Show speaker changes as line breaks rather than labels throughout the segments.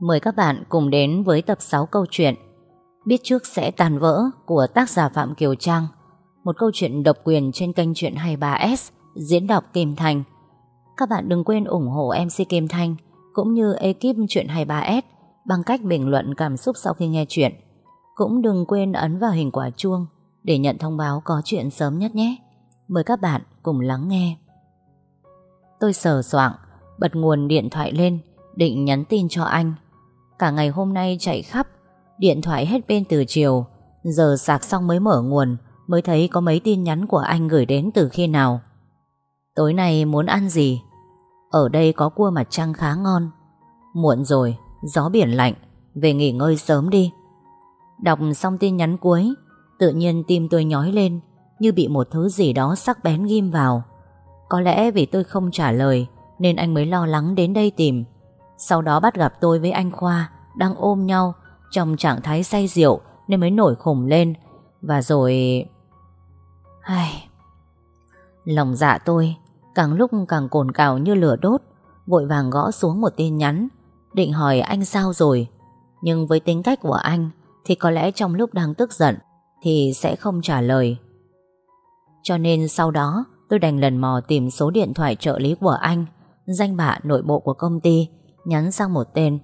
Mời các bạn cùng đến với tập 6 câu chuyện Biết trước sẽ tàn vỡ của tác giả Phạm Kiều Trang Một câu chuyện độc quyền trên kênh truyện 23S diễn đọc Kim Thành Các bạn đừng quên ủng hộ MC Kim Thanh cũng như ekip truyện 23S bằng cách bình luận cảm xúc sau khi nghe chuyện. Cũng đừng quên ấn vào hình quả chuông để nhận thông báo có chuyện sớm nhất nhé. Mời các bạn cùng lắng nghe. Tôi sờ soạng, bật nguồn điện thoại lên, định nhắn tin cho anh. Cả ngày hôm nay chạy khắp, điện thoại hết pin từ chiều, giờ sạc xong mới mở nguồn, mới thấy có mấy tin nhắn của anh gửi đến từ khi nào. Tối nay muốn ăn gì? Ở đây có cua mặt trăng khá ngon. Muộn rồi, gió biển lạnh, về nghỉ ngơi sớm đi. Đọc xong tin nhắn cuối, tự nhiên tim tôi nhói lên, như bị một thứ gì đó sắc bén ghim vào. Có lẽ vì tôi không trả lời, nên anh mới lo lắng đến đây tìm. Sau đó bắt gặp tôi với anh Khoa đang ôm nhau trong trạng thái say rượu nên mới nổi khủng lên. Và rồi... Ai... Lòng dạ tôi càng lúc càng cồn cào như lửa đốt, vội vàng gõ xuống một tin nhắn, định hỏi anh sao rồi. Nhưng với tính cách của anh thì có lẽ trong lúc đang tức giận thì sẽ không trả lời. Cho nên sau đó tôi đành lần mò tìm số điện thoại trợ lý của anh, danh bạ nội bộ của công ty, nhắn sang một tên.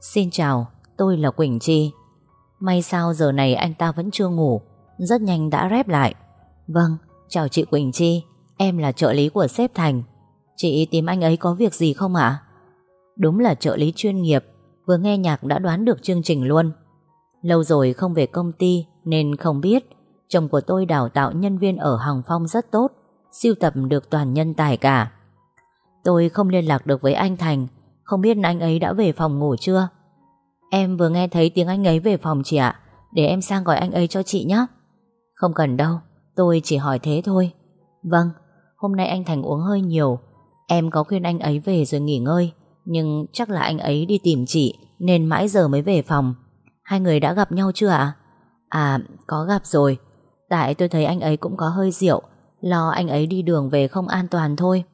Xin chào, tôi là Quỳnh Chi. May sao giờ này anh ta vẫn chưa ngủ, rất nhanh đã rép lại. Vâng, chào chị Quỳnh Chi, em là trợ lý của sếp Thành. Chị tìm anh ấy có việc gì không ạ? Đúng là trợ lý chuyên nghiệp, vừa nghe nhạc đã đoán được chương trình luôn. Lâu rồi không về công ty nên không biết chồng của tôi đào tạo nhân viên ở Hồng Phong rất tốt, siêu tập được toàn nhân tài cả. Tôi không liên lạc được với anh Thành, không biết anh ấy đã về phòng ngủ chưa? Em vừa nghe thấy tiếng anh ấy về phòng chị ạ, để em sang gọi anh ấy cho chị nhé. Không cần đâu, tôi chỉ hỏi thế thôi. Vâng, hôm nay anh Thành uống hơi nhiều, em có khuyên anh ấy về rồi nghỉ ngơi, nhưng chắc là anh ấy đi tìm chị nên mãi giờ mới về phòng. Hai người đã gặp nhau chưa ạ? À, có gặp rồi. Tại tôi thấy anh ấy cũng có hơi rượu, lo anh ấy đi đường về không an toàn thôi.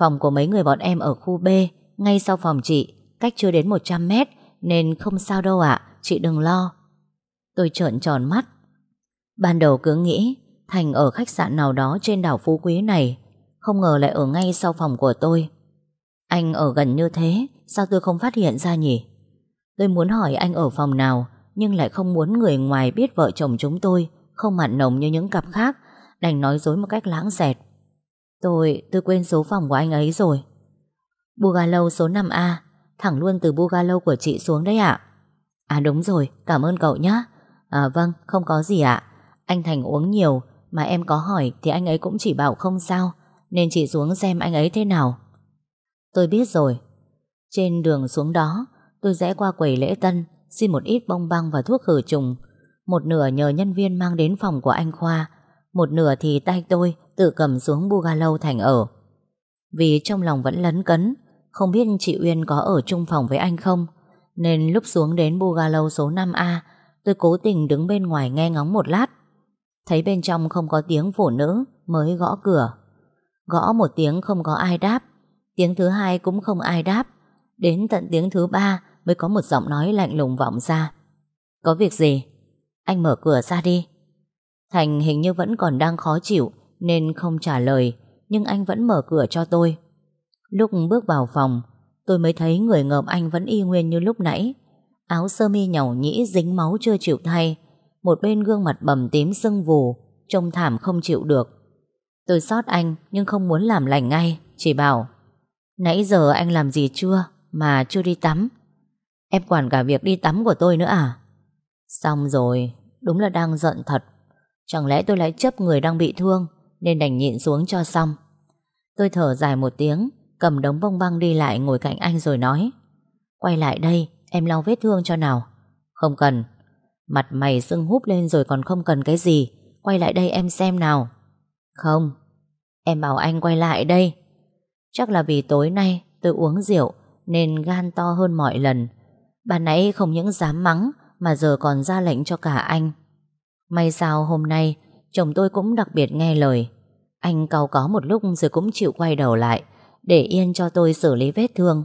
Phòng của mấy người bọn em ở khu B, ngay sau phòng chị, cách chưa đến 100 mét, nên không sao đâu ạ, chị đừng lo. Tôi trợn tròn mắt. Ban đầu cứ nghĩ Thành ở khách sạn nào đó trên đảo Phú Quý này, không ngờ lại ở ngay sau phòng của tôi. Anh ở gần như thế, sao tôi không phát hiện ra nhỉ? Tôi muốn hỏi anh ở phòng nào, nhưng lại không muốn người ngoài biết vợ chồng chúng tôi không mặn nồng như những cặp khác, đành nói dối một cách lãng xẹt. Tôi, tôi quên số phòng của anh ấy rồi. Bugalow số 5A, thẳng luôn từ bugalow của chị xuống đấy ạ. À đúng rồi, cảm ơn cậu nhé. À vâng, không có gì ạ. Anh Thành uống nhiều, mà em có hỏi thì anh ấy cũng chỉ bảo không sao, nên chị xuống xem anh ấy thế nào. Tôi biết rồi. Trên đường xuống đó, tôi rẽ qua quầy lễ tân, xin một ít bông băng và thuốc khử trùng. Một nửa nhờ nhân viên mang đến phòng của anh Khoa, một nửa thì tay tôi tự cầm xuống bugalow Thành ở. Vì trong lòng vẫn lấn cấn, không biết chị Uyên có ở chung phòng với anh không, nên lúc xuống đến bungalow số 5A, tôi cố tình đứng bên ngoài nghe ngóng một lát. Thấy bên trong không có tiếng phụ nữ, mới gõ cửa. Gõ một tiếng không có ai đáp, tiếng thứ hai cũng không ai đáp. Đến tận tiếng thứ ba mới có một giọng nói lạnh lùng vọng ra. Có việc gì? Anh mở cửa ra đi. Thành hình như vẫn còn đang khó chịu nên không trả lời, nhưng anh vẫn mở cửa cho tôi. Lúc bước vào phòng, tôi mới thấy người ngợm anh vẫn y nguyên như lúc nãy. Áo sơ mi nhàu nhĩ dính máu chưa chịu thay, một bên gương mặt bầm tím sưng vù, trông thảm không chịu được. Tôi xót anh nhưng không muốn làm lành ngay, chỉ bảo Nãy giờ anh làm gì chưa mà chưa đi tắm? Em quản cả việc đi tắm của tôi nữa à? Xong rồi, đúng là đang giận thật. Chẳng lẽ tôi lại chấp người đang bị thương nên đành nhịn xuống cho xong. Tôi thở dài một tiếng, cầm đống bông băng đi lại ngồi cạnh anh rồi nói Quay lại đây, em lau vết thương cho nào. Không cần. Mặt mày sưng húp lên rồi còn không cần cái gì. Quay lại đây em xem nào. Không. Em bảo anh quay lại đây. Chắc là vì tối nay tôi uống rượu nên gan to hơn mọi lần. Bà nãy không những dám mắng mà giờ còn ra lệnh cho cả anh. May sao hôm nay chồng tôi cũng đặc biệt nghe lời. Anh cầu có một lúc rồi cũng chịu quay đầu lại để yên cho tôi xử lý vết thương.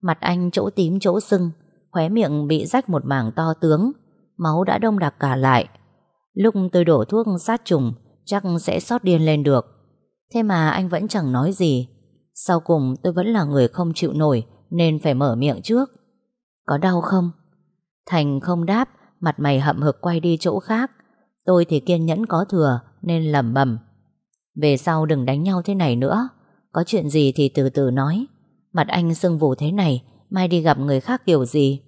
Mặt anh chỗ tím chỗ sưng, khóe miệng bị rách một mảng to tướng, máu đã đông đặc cả lại. Lúc tôi đổ thuốc sát trùng, chắc sẽ sót điên lên được. Thế mà anh vẫn chẳng nói gì. Sau cùng tôi vẫn là người không chịu nổi, nên phải mở miệng trước. Có đau không? Thành không đáp, mặt mày hậm hực quay đi chỗ khác. Tôi thì kiên nhẫn có thừa, nên lẩm bẩm. Về sau đừng đánh nhau thế này nữa. Có chuyện gì thì từ từ nói. Mặt anh sưng vù thế này, mai đi gặp người khác kiểu gì?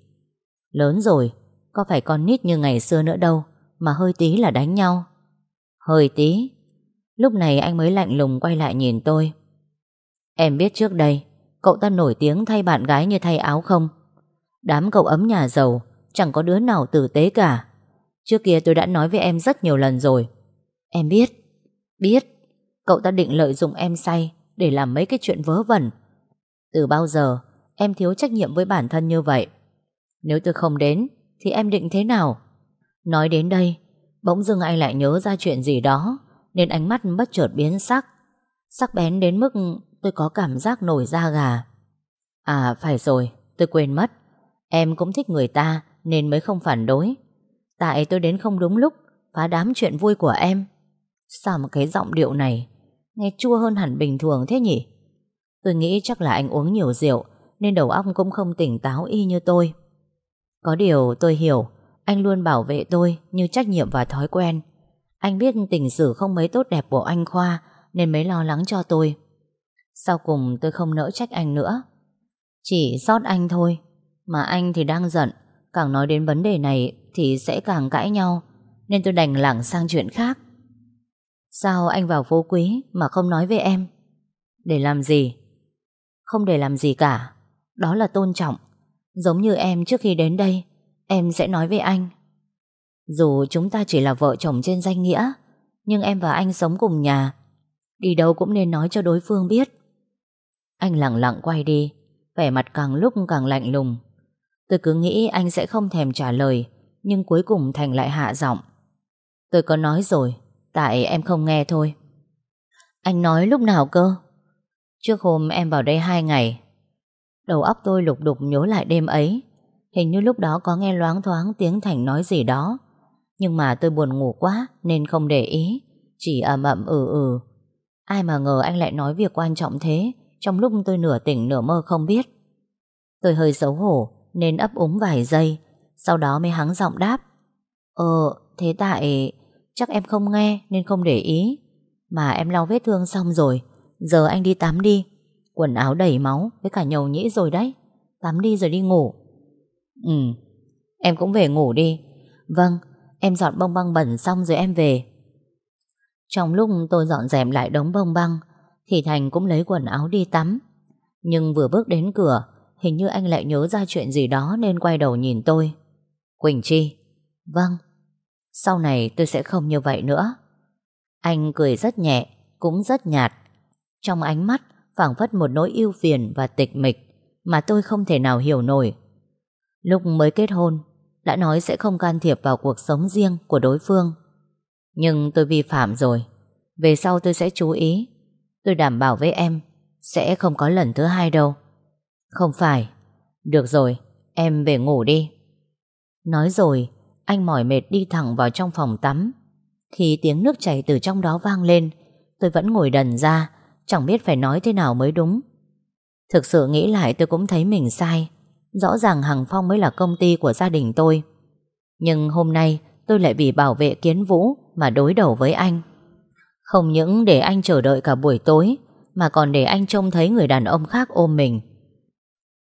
Lớn rồi, có phải con nít như ngày xưa nữa đâu, mà hơi tí là đánh nhau. Hơi tí. Lúc này anh mới lạnh lùng quay lại nhìn tôi. Em biết trước đây, cậu ta nổi tiếng thay bạn gái như thay áo không? Đám cậu ấm nhà giàu, chẳng có đứa nào tử tế cả. Trước kia tôi đã nói với em rất nhiều lần rồi. Em biết, biết, cậu ta định lợi dụng em say để làm mấy cái chuyện vớ vẩn. Từ bao giờ em thiếu trách nhiệm với bản thân như vậy? Nếu tôi không đến, thì em định thế nào? Nói đến đây, bỗng dưng anh lại nhớ ra chuyện gì đó, nên ánh mắt bất chợt biến sắc. Sắc bén đến mức tôi có cảm giác nổi da gà. À phải rồi, tôi quên mất. Em cũng thích người ta nên mới không phản đối. Tại tôi đến không đúng lúc, phá đám chuyện vui của em. Sao mà cái giọng điệu này nghe chua hơn hẳn bình thường thế nhỉ? Tôi nghĩ chắc là anh uống nhiều rượu, nên đầu óc cũng không tỉnh táo y như tôi. Có điều tôi hiểu, anh luôn bảo vệ tôi như trách nhiệm và thói quen. Anh biết tình sử không mấy tốt đẹp của anh Khoa, nên mới lo lắng cho tôi. Sau cùng tôi không nỡ trách anh nữa. Chỉ sót anh thôi. Mà anh thì đang giận. Càng nói đến vấn đề này thì sẽ càng cãi nhau. Nên tôi đành lảng sang chuyện khác. Sao anh vào phố quý mà không nói với em? Để làm gì? Không để làm gì cả. Đó là tôn trọng. Giống như em trước khi đến đây, em sẽ nói với anh. Dù chúng ta chỉ là vợ chồng trên danh nghĩa, nhưng em và anh sống cùng nhà. Đi đâu cũng nên nói cho đối phương biết. Anh lặng lặng quay đi, vẻ mặt càng lúc càng lạnh lùng. Tôi cứ nghĩ anh sẽ không thèm trả lời, nhưng cuối cùng Thành lại hạ giọng. Tôi có nói rồi, tại em không nghe thôi. Anh nói lúc nào cơ? Trước hôm em vào đây hai ngày. Đầu óc tôi lục đục nhớ lại đêm ấy. Hình như lúc đó có nghe loáng thoáng tiếng Thành nói gì đó. Nhưng mà tôi buồn ngủ quá nên không để ý. Chỉ ầm ầm ừ ừ. Ai mà ngờ anh lại nói việc quan trọng thế trong lúc tôi nửa tỉnh nửa mơ không biết. Tôi hơi xấu hổ nên ấp úng vài giây, sau đó mới hắng giọng đáp. Ờ, thế tại chắc em không nghe nên không để ý. Mà em lau vết thương xong rồi, giờ anh đi tắm đi. Quần áo đầy máu với cả nhầu nhĩ rồi đấy. Tắm đi rồi đi ngủ. Ừ, em cũng về ngủ đi. Vâng, em dọn bông băng bẩn xong rồi em về. Trong lúc tôi dọn dẹp lại đống bông băng, thì Thành cũng lấy quần áo đi tắm. Nhưng vừa bước đến cửa, hình như anh lại nhớ ra chuyện gì đó nên quay đầu nhìn tôi. Quỳnh Chi. Vâng. Sau này tôi sẽ không như vậy nữa. Anh cười rất nhẹ, cũng rất nhạt. Trong ánh mắt phảng phất một nỗi yêu phiền và tịch mịch mà tôi không thể nào hiểu nổi. Lúc mới kết hôn, đã nói sẽ không can thiệp vào cuộc sống riêng của đối phương. Nhưng tôi vi phạm rồi. Về sau tôi sẽ chú ý Tôi đảm bảo với em Sẽ không có lần thứ hai đâu Không phải Được rồi, em về ngủ đi Nói rồi anh mỏi mệt đi thẳng vào trong phòng tắm. Khi tiếng nước chảy từ trong đó vang lên, Tôi vẫn ngồi đần ra, Chẳng biết phải nói thế nào mới đúng. Thực sự nghĩ lại tôi cũng thấy mình sai. Rõ ràng Hằng Phong mới là công ty của gia đình tôi. Nhưng hôm nay tôi lại vì bảo vệ kiến vũ Mà đối đầu với anh. Không những để anh chờ đợi cả buổi tối, Mà còn để anh trông thấy người đàn ông khác ôm mình.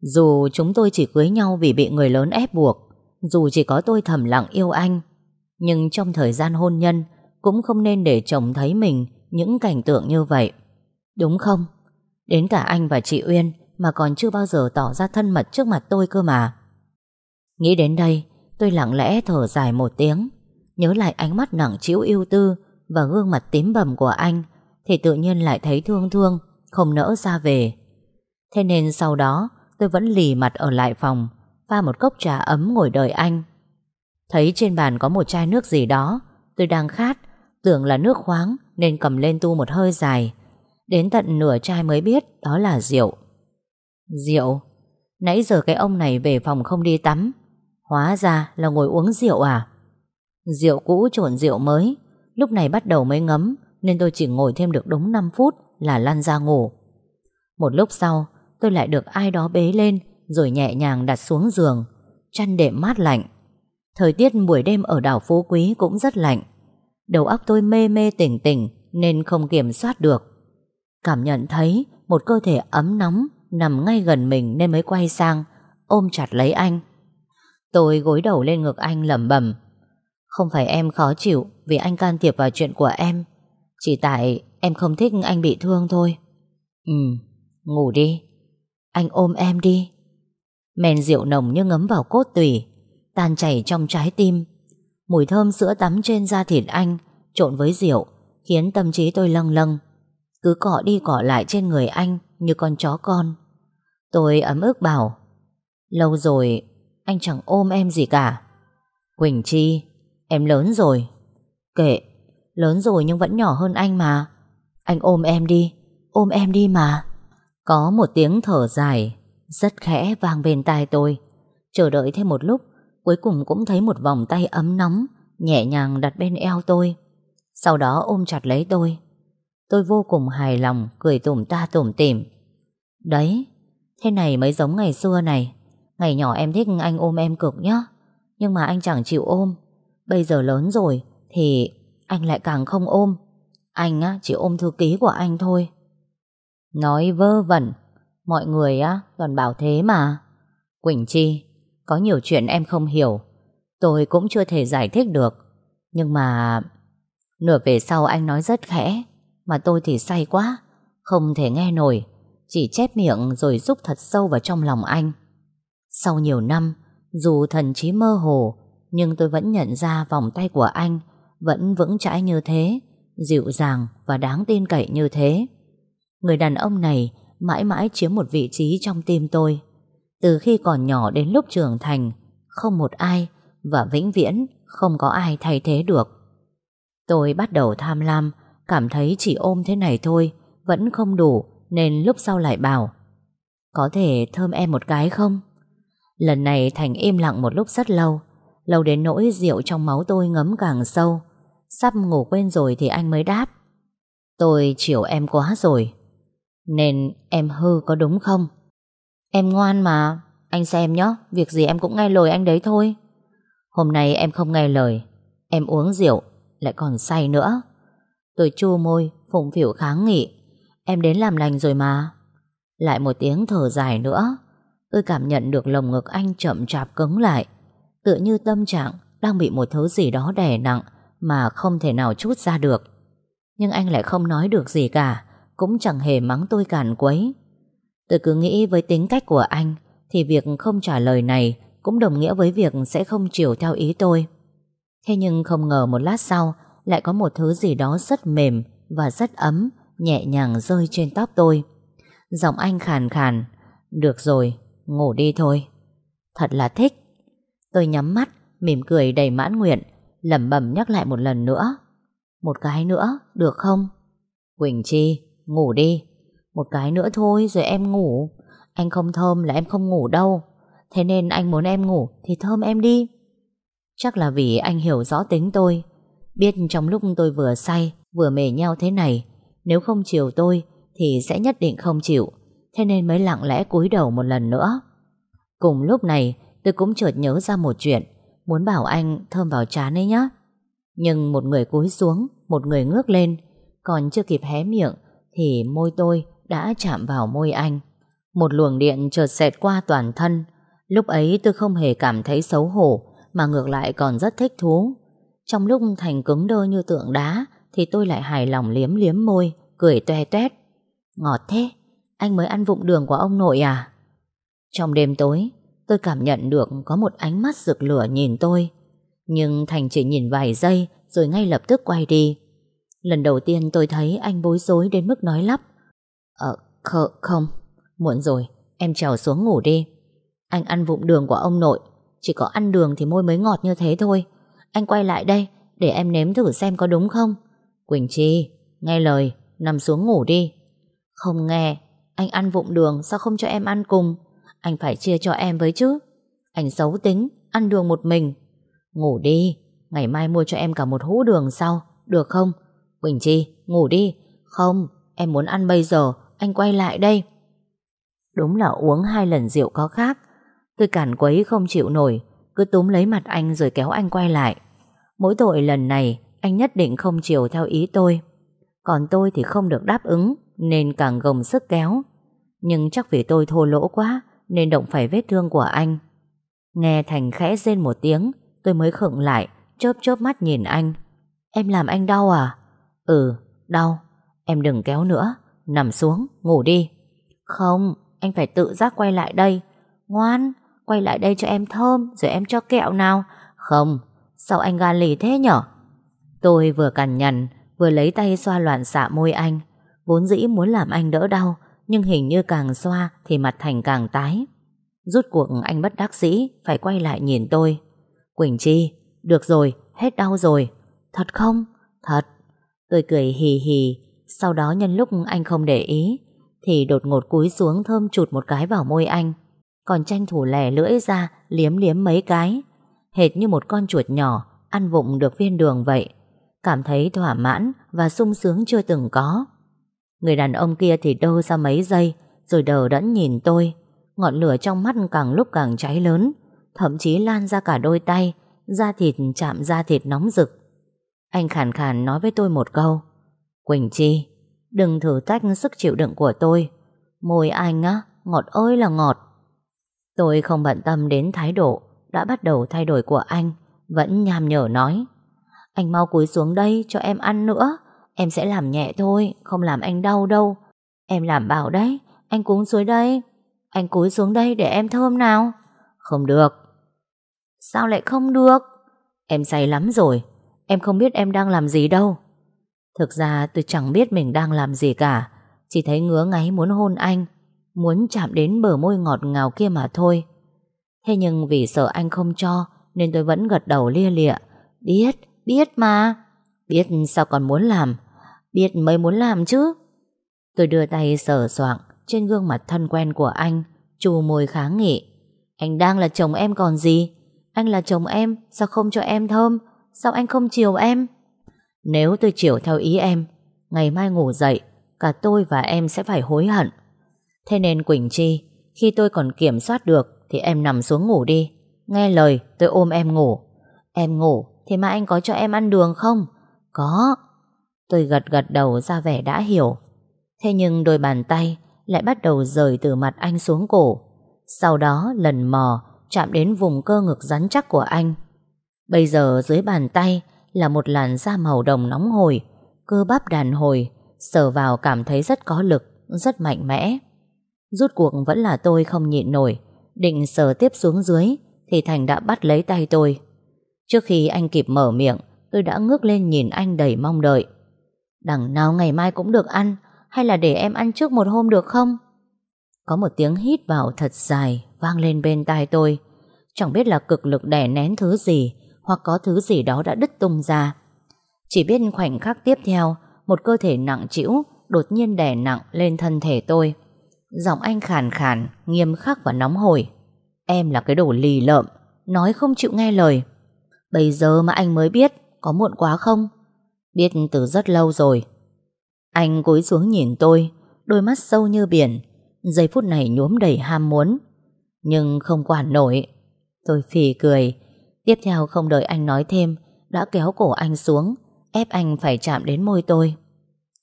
Dù chúng tôi chỉ cưới nhau vì bị người lớn ép buộc dù chỉ có tôi thầm lặng yêu anh Nhưng trong thời gian hôn nhân Cũng không nên để chồng thấy mình Những cảnh tượng như vậy Đúng không? Đến cả anh và chị Uyên Mà còn chưa bao giờ tỏ ra thân mật trước mặt tôi cơ mà Nghĩ đến đây Tôi lặng lẽ thở dài một tiếng Nhớ lại ánh mắt nặng chiếu yêu tư và gương mặt tím bầm của anh thì tự nhiên lại thấy thương thương, không nỡ ra về. Thế nên sau đó tôi vẫn lì mặt ở lại phòng, pha một cốc trà ấm ngồi đợi anh. Thấy trên bàn có một chai nước gì đó, tôi đang khát, tưởng là nước khoáng nên cầm lên tu một hơi dài. Đến tận nửa chai mới biết đó là rượu. Rượu? Nãy giờ cái ông này về phòng không đi tắm Hóa ra là ngồi uống rượu à Rượu cũ trộn rượu mới Lúc này bắt đầu mới ngấm Nên tôi chỉ ngồi thêm được đúng 5 phút Là lăn ra ngủ Một lúc sau tôi lại được ai đó bế lên rồi nhẹ nhàng đặt xuống giường. Chăn đệm mát lạnh. Thời tiết buổi đêm ở đảo Phú Quý cũng rất lạnh. Đầu óc tôi mê mê tỉnh tỉnh Nên không kiểm soát được. Cảm nhận thấy Một cơ thể ấm nóng Nằm ngay gần mình nên mới quay sang, Ôm chặt lấy anh. Tôi gối đầu lên ngực anh lẩm bẩm, Không phải em khó chịu Vì anh can thiệp vào chuyện của em, Chỉ tại em không thích anh bị thương thôi. Ừ Ngủ đi. Anh ôm em đi. Men rượu nồng như ngấm vào cốt tủy, Tan chảy trong trái tim. Mùi thơm sữa tắm trên da thịt anh Trộn với rượu Khiến tâm trí tôi lâng lâng. Cứ cọ đi cọ lại trên người anh Như con chó con. Tôi ấm ức bảo, Lâu rồi, anh chẳng ôm em gì cả. Quỳnh Chi, Em lớn rồi. Kệ, Lớn rồi nhưng vẫn nhỏ hơn anh mà. Anh ôm em đi, Ôm em đi mà. Có một tiếng thở dài. Rất khẽ vang bên tai tôi. Chờ đợi thêm một lúc, Cuối cùng cũng thấy một vòng tay ấm nóng, Nhẹ nhàng đặt bên eo tôi. Sau đó ôm chặt lấy tôi. Tôi vô cùng hài lòng, Cười tủm ta tủm tỉm. Đấy, Thế này mới giống ngày xưa này. Ngày nhỏ em thích anh ôm em cực nhá. Nhưng mà anh chẳng chịu ôm. Bây giờ lớn rồi Thì anh lại càng không ôm. Anh á, chỉ ôm thư ký của anh thôi. Nói vơ vẩn Mọi người á toàn bảo thế mà. Quỳnh Chi Có nhiều chuyện em không hiểu. Tôi cũng chưa thể giải thích được. Nhưng mà Nửa về sau anh nói rất khẽ. Mà tôi thì say quá Không thể nghe nổi. Chỉ chép miệng rồi rúc thật sâu vào trong lòng anh. Sau nhiều năm, dù thần trí mơ hồ, nhưng tôi vẫn nhận ra vòng tay của anh vẫn vững chãi như thế, dịu dàng và đáng tin cậy như thế. Người đàn ông này mãi mãi chiếm một vị trí trong tim tôi. Từ khi còn nhỏ đến lúc trưởng thành, không một ai và vĩnh viễn không có ai thay thế được. Tôi bắt đầu tham lam, cảm thấy chỉ ôm thế này thôi, vẫn không đủ, nên lúc sau lại bảo Có thể thơm em một cái không? Lần này Thành im lặng một lúc rất lâu Lâu đến nỗi rượu trong máu tôi ngấm càng sâu Sắp ngủ quên rồi thì anh mới đáp Tôi chiều em quá rồi nên em hư có đúng không? Em ngoan mà. Anh xem nhé Việc gì em cũng nghe lời anh đấy thôi. Hôm nay em không nghe lời. Em uống rượu, Lại còn say nữa. Tôi chu môi, Phụng phỉu kháng nghị. Em đến làm lành rồi mà. Lại một tiếng thở dài nữa. Tôi cảm nhận được lồng ngực anh chậm chạp cứng lại. Tựa như tâm trạng Đang bị một thứ gì đó đè nặng Mà không thể nào chút ra được. Nhưng anh lại không nói được gì cả. Cũng chẳng hề mắng tôi cản quấy. Tôi cứ nghĩ với tính cách của anh Thì việc không trả lời này Cũng đồng nghĩa với việc sẽ không chiều theo ý tôi. Thế nhưng không ngờ một lát sau Lại có một thứ gì đó rất mềm Và rất ấm Nhẹ nhàng rơi trên tóc tôi. Giọng anh khàn khàn Được rồi Ngủ đi thôi. Thật là thích. Tôi nhắm mắt, mỉm cười đầy mãn nguyện lẩm bẩm nhắc lại một lần nữa. Một cái nữa, được không? Quỳnh Chi, ngủ đi. Một cái nữa thôi, rồi em ngủ. Anh không thơm là em không ngủ đâu. Thế nên anh muốn em ngủ Thì thơm em đi. Chắc là vì anh hiểu rõ tính tôi. Biết trong lúc tôi vừa say, Vừa mề nhau thế này, Nếu không chiều tôi Thì sẽ nhất định không chịu. Thế nên mới lặng lẽ cúi đầu một lần nữa. Cùng lúc này, tôi cũng chợt nhớ ra một chuyện. Muốn bảo anh thơm vào trán ấy nhá. Nhưng một người cúi xuống, Một người ngước lên, Còn chưa kịp hé miệng thì môi tôi đã chạm vào môi anh Một luồng điện chợt xẹt qua toàn thân Lúc ấy tôi không hề cảm thấy xấu hổ Mà ngược lại còn rất thích thú Trong lúc Thành cứng đơ như tượng đá Thì tôi lại hài lòng liếm liếm môi Cười toe toét Ngọt thế anh mới ăn vụng đường của ông nội à? Trong đêm tối, tôi cảm nhận được có một ánh mắt rực lửa nhìn tôi. Nhưng Thành chỉ nhìn vài giây rồi ngay lập tức quay đi. Lần đầu tiên tôi thấy anh bối rối đến mức nói lắp. Ờ, khờ, không, muộn rồi, em trèo xuống ngủ đi. Anh ăn vụng đường của ông nội, chỉ có ăn đường thì môi mới ngọt như thế thôi. Anh quay lại đây, để em nếm thử xem có đúng không. Quỳnh Chi, nghe lời, nằm xuống ngủ đi. Không nghe, anh ăn vụng đường sao không cho em ăn cùng Anh phải chia cho em với chứ Anh xấu tính, ăn đường một mình Ngủ đi, ngày mai mua cho em cả một hũ đường sau Được không? Quỳnh Chi, ngủ đi. Không, em muốn ăn bây giờ Anh quay lại đây. Đúng là uống hai lần rượu có khác. Tôi cản quấy không chịu nổi Cứ túm lấy mặt anh rồi kéo anh quay lại. Mỗi tội lần này Anh nhất định không chiều theo ý tôi. Còn tôi thì không được đáp ứng Nên càng gồng sức kéo. Nhưng chắc vì tôi thô lỗ quá Nên động phải vết thương của anh. Nghe Thành khẽ rên một tiếng Tôi mới khựng lại Chớp chớp mắt nhìn anh. Em làm anh đau à? Ừ đau, Em đừng kéo nữa, Nằm xuống, ngủ đi. Không, anh phải tự giác quay lại đây. Ngoan, Quay lại đây cho em thơm, Rồi em cho kẹo nào. Không, Sao anh gan lì thế nhở? Tôi vừa cằn nhằn, Vừa lấy tay xoa loạn xạ môi anh. Vốn dĩ muốn làm anh đỡ đau, Nhưng hình như càng xoa Thì mặt Thành càng tái. Rút cuộc anh bất đắc dĩ, Phải quay lại nhìn tôi. Quỳnh Chi, Được rồi, Hết đau rồi. Thật không? Thật. Tôi cười hì hì. Sau đó nhân lúc anh không để ý, Thì đột ngột cúi xuống thơm chụt một cái vào môi anh. Còn tranh thủ lẻ lưỡi ra, Liếm liếm mấy cái. Hệt như một con chuột nhỏ, Ăn vụng được viên đường vậy. Cảm thấy thỏa mãn và sung sướng chưa từng có. Người đàn ông kia thì đơ ra mấy giây, Rồi đờ đẫn nhìn tôi. Ngọn lửa trong mắt càng lúc càng cháy lớn, Thậm chí lan ra cả đôi tay, Da thịt chạm da thịt nóng rực. Anh khàn khàn nói với tôi một câu. Quỳnh Chi, Đừng thử tách sức chịu đựng của tôi. Môi anh á, Ngọt ơi là ngọt. Tôi không bận tâm đến thái độ Đã bắt đầu thay đổi của anh, Vẫn nham nhở nói. Anh mau cúi xuống đây cho em ăn nữa. Em sẽ làm nhẹ thôi, Không làm anh đau đâu. Em làm bảo đấy, Anh cúi xuống đây. Anh cúi xuống đây để em thơm nào. Không được. Sao lại không được? Em say lắm rồi. Em không biết em đang làm gì đâu. Thực ra tôi chẳng biết mình đang làm gì cả. Chỉ thấy ngứa ngáy muốn hôn anh Muốn chạm đến bờ môi ngọt ngào kia mà thôi. Thế nhưng vì sợ anh không cho Nên tôi vẫn gật đầu lia lịa. Biết, biết mà. Biết sao còn muốn làm? Biết mới muốn làm chứ. Tôi đưa tay sờ soạng Trên gương mặt thân quen của anh Chù môi kháng nghị. Anh đang là chồng em còn gì? Anh là chồng em Sao không cho em thơm? Sao anh không chiều em. Nếu tôi chiều theo ý em, Ngày mai ngủ dậy, Cả tôi và em sẽ phải hối hận. Thế nên Quỳnh Chi, Khi tôi còn kiểm soát được Thì em nằm xuống ngủ đi. Nghe lời, tôi ôm em ngủ. Em ngủ thì mà anh có cho em ăn đường không? Có. Tôi gật gật đầu ra vẻ đã hiểu. Thế nhưng đôi bàn tay Lại bắt đầu rời từ mặt anh xuống cổ. Sau đó lần mò Chạm đến vùng cơ ngực rắn chắc của anh. Bây giờ dưới bàn tay Là một làn da màu đồng nóng hổi, Cơ bắp đàn hồi, Sờ vào cảm thấy rất có lực, Rất mạnh mẽ. Rút cuộc vẫn là tôi không nhịn nổi, Định sờ tiếp xuống dưới Thì Thành đã bắt lấy tay tôi. Trước khi anh kịp mở miệng, Tôi đã ngước lên nhìn anh đầy mong đợi. Đằng nào ngày mai cũng được ăn, Hay là để em ăn trước một hôm được không? Có một tiếng hít vào thật dài Vang lên bên tai tôi. Chẳng biết là cực lực đè nén thứ gì hoặc có thứ gì đó đã đứt tung ra. Chỉ biết khoảnh khắc tiếp theo, Một cơ thể nặng trĩu Đột nhiên đè nặng lên thân thể tôi. Giọng anh khàn khàn, Nghiêm khắc và nóng hổi. Em là cái đồ lì lợm, Nói không chịu nghe lời. Bây giờ mà anh mới biết, Có muộn quá không? Biết từ rất lâu rồi. Anh cúi xuống nhìn tôi, Đôi mắt sâu như biển, Giây phút này nhuốm đầy ham muốn. Nhưng không quản nổi. Tôi phì cười Tiếp theo không đợi anh nói thêm, Đã kéo cổ anh xuống, Ép anh phải chạm đến môi tôi.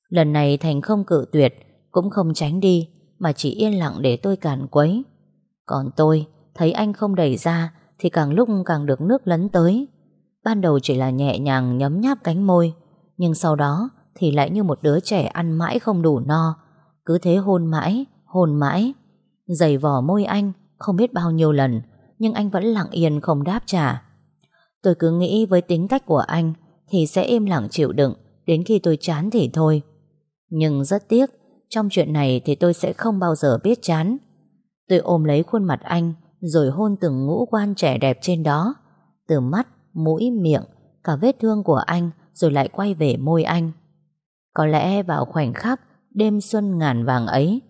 Lần này Thành không cự tuyệt, Cũng không tránh đi, Mà chỉ yên lặng để tôi cản quấy. Còn tôi, thấy anh không đẩy ra, Thì càng lúc càng được nước lấn tới. Ban đầu chỉ là nhẹ nhàng nhấm nháp cánh môi, Nhưng sau đó Thì lại như một đứa trẻ ăn mãi không đủ no. Cứ thế hôn mãi Hôn mãi. Giày vỏ môi anh không biết bao nhiêu lần, Nhưng anh vẫn lặng yên không đáp trả. Tôi cứ nghĩ với tính cách của anh Thì sẽ im lặng chịu đựng Đến khi tôi chán thì thôi. Nhưng rất tiếc Trong chuyện này thì tôi sẽ không bao giờ biết chán. Tôi ôm lấy khuôn mặt anh Rồi hôn từng ngũ quan trẻ đẹp trên đó. Từ mắt mũi, miệng, cả vết thương của anh rồi lại quay về môi anh. Có lẽ vào khoảnh khắc đêm xuân ngàn vàng ấy,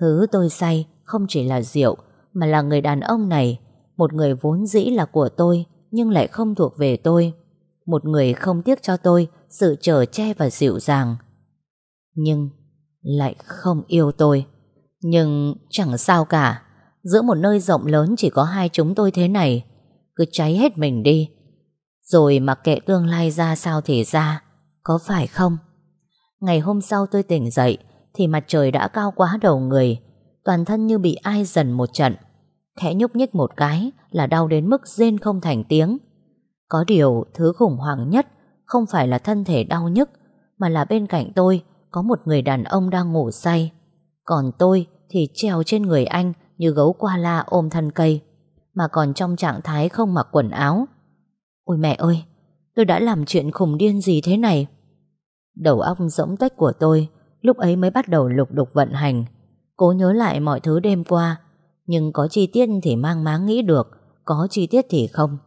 thứ tôi say không chỉ là rượu Mà là người đàn ông này Một người vốn dĩ là của tôi nhưng lại không thuộc về tôi. Một người không tiếc cho tôi Sự trở che và dịu dàng. Nhưng Lại không yêu tôi. Nhưng chẳng sao cả. Giữa một nơi rộng lớn chỉ có hai chúng tôi thế này. Cứ cháy hết mình đi. Rồi mặc kệ tương lai ra sao thì ra. Có phải không? Ngày hôm sau tôi tỉnh dậy Thì mặt trời đã cao quá đầu người. Toàn thân như bị ai dần một trận. Khẽ nhúc nhích một cái Là đau đến mức rên không thành tiếng. Có điều thứ khủng hoảng nhất Không phải là thân thể đau nhức, Mà là bên cạnh tôi Có một người đàn ông đang ngủ say. Còn tôi thì treo trên người anh Như gấu qua la ôm thân cây, Mà còn trong trạng thái không mặc quần áo. Ôi mẹ ơi, Tôi đã làm chuyện khủng điên gì thế này? Đầu óc rỗng tách của tôi Lúc ấy mới bắt đầu lục đục vận hành. Cố nhớ lại mọi thứ đêm qua nhưng có chi tiết thì mang máng nghĩ được, Có chi tiết thì không.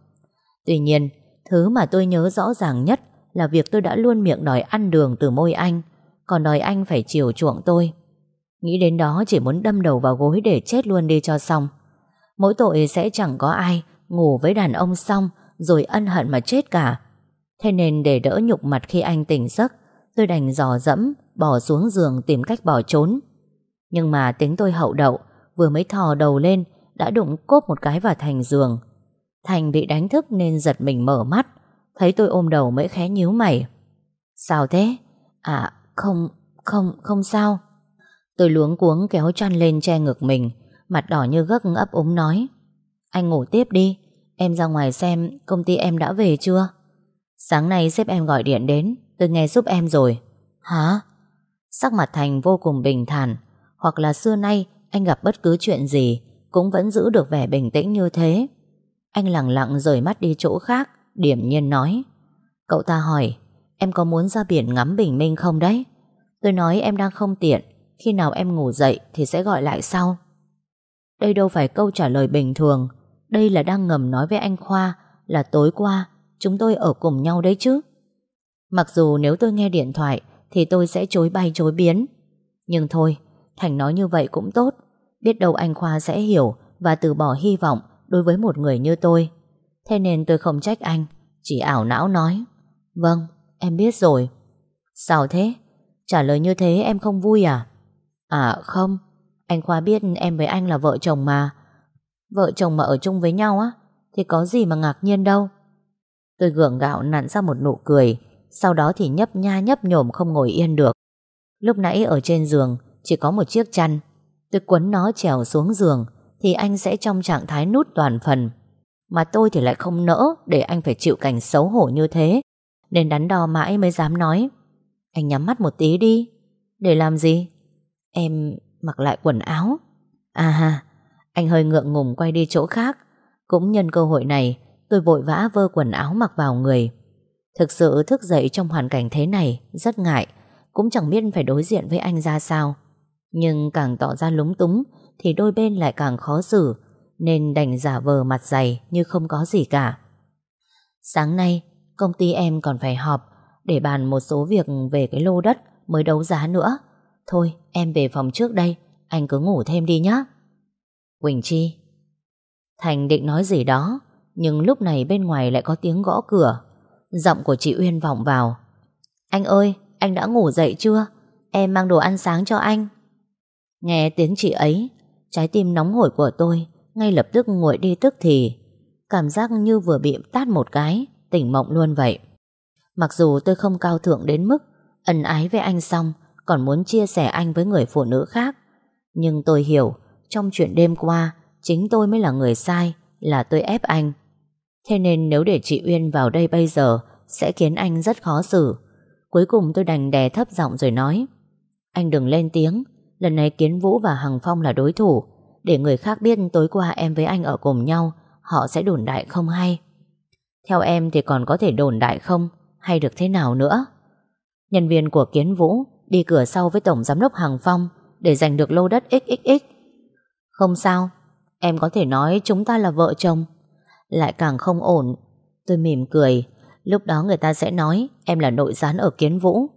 Tuy nhiên, Thứ mà tôi nhớ rõ ràng nhất Là việc tôi đã luôn miệng đòi ăn đường từ môi anh, Còn đòi anh phải chiều chuộng tôi. Nghĩ đến đó chỉ muốn đâm đầu vào gối Để chết luôn đi cho xong. Mỗi tội sẽ chẳng có ai Ngủ với đàn ông xong Rồi ân hận mà chết cả. Thế nên để đỡ nhục mặt khi anh tỉnh giấc, Tôi đành dò dẫm, Bỏ xuống giường tìm cách bỏ trốn. Nhưng mà tính tôi hậu đậu Vừa mới thò đầu lên Đã đụng cốp một cái vào thành giường. Thành bị đánh thức nên giật mình mở mắt Thấy tôi ôm đầu mới khé nhíu mày. Sao thế? À không, không, không sao. Tôi luống cuống kéo chăn lên che ngực mình Mặt đỏ như gấc ấp úng nói. Anh ngủ tiếp đi Em ra ngoài xem công ty em đã về chưa? Sáng nay sếp em gọi điện đến Tôi nghe giúp em rồi. Hả? Sắc mặt Thành vô cùng bình thản Hoặc là xưa nay anh gặp bất cứ chuyện gì Cũng vẫn giữ được vẻ bình tĩnh như thế. Anh lặng lặng rời mắt đi chỗ khác Điểm nhiên nói. Cậu ta hỏi, Em có muốn ra biển ngắm bình minh không đấy? Tôi nói em đang không tiện, Khi nào em ngủ dậy thì sẽ gọi lại sau. Đây đâu phải câu trả lời bình thường, Đây là đang ngầm nói với anh Khoa Là tối qua Chúng tôi ở cùng nhau đấy chứ. Mặc dù nếu tôi nghe điện thoại Thì tôi sẽ chối bay chối biến, Nhưng thôi Thành nói như vậy cũng tốt. Biết đâu anh Khoa sẽ hiểu Và từ bỏ hy vọng đối với một người như tôi. Thế nên tôi không trách anh, Chỉ ảo não nói. Vâng em biết rồi. Sao thế? Trả lời như thế em không vui à? À không. Anh Khoa biết em với anh là vợ chồng mà. Vợ chồng mà ở chung với nhau á, Thì có gì mà ngạc nhiên đâu. Tôi gượng gạo nặn ra một nụ cười, Sau đó thì nhấp nha nhấp nhổm không ngồi yên được. Lúc nãy ở trên giường chỉ có một chiếc chăn. Tôi quấn nó trèo xuống giường, Thì anh sẽ trong trạng thái nút toàn phần. Mà tôi thì lại không nỡ Để anh phải chịu cảnh xấu hổ như thế, Nên đắn đo mãi mới dám nói. Anh nhắm mắt một tí đi. Để làm gì? Em mặc lại quần áo. À ha, Anh hơi ngượng ngùng quay đi chỗ khác. Cũng nhân cơ hội này, Tôi vội vã vơ quần áo mặc vào người. Thực sự thức dậy trong hoàn cảnh thế này Rất ngại, Cũng chẳng biết phải đối diện với anh ra sao. Nhưng càng tỏ ra lúng túng Thì đôi bên lại càng khó xử Nên đành giả vờ mặt dày Như không có gì cả. Sáng nay công ty em còn phải họp Để bàn một số việc về cái lô đất Mới đấu giá nữa. Thôi em về phòng trước đây Anh cứ ngủ thêm đi nhé Quỳnh Chi. Thành định nói gì đó nhưng lúc này bên ngoài lại có tiếng gõ cửa. Giọng của chị Uyên vọng vào. Anh ơi, anh đã ngủ dậy chưa? Em mang đồ ăn sáng cho anh. Nghe tiếng chị ấy, Trái tim nóng hổi của tôi Ngay lập tức nguội đi tức thì. Cảm giác như vừa bị tát một cái, Tỉnh mộng luôn vậy. Mặc dù tôi không cao thượng đến mức Ân ái với anh xong, Còn muốn chia sẻ anh với người phụ nữ khác. Nhưng tôi hiểu, Trong chuyện đêm qua, Chính tôi mới là người sai, Là tôi ép anh. Thế nên nếu để chị Uyên vào đây bây giờ, Sẽ khiến anh rất khó xử. Cuối cùng tôi đành đè thấp giọng rồi nói, Anh đừng lên tiếng Lần này Kiến Vũ và Hằng Phong là đối thủ Để người khác biết tối qua em với anh ở cùng nhau Họ sẽ đồn đại không hay Theo em thì còn có thể đồn đại không Hay được thế nào nữa Nhân viên của Kiến Vũ Đi cửa sau với Tổng Giám đốc Hằng Phong Để giành được lô đất XXX Không sao Em có thể nói chúng ta là vợ chồng lại càng không ổn. Tôi mỉm cười, lúc đó người ta sẽ nói em là nội gián ở Kiến Vũ.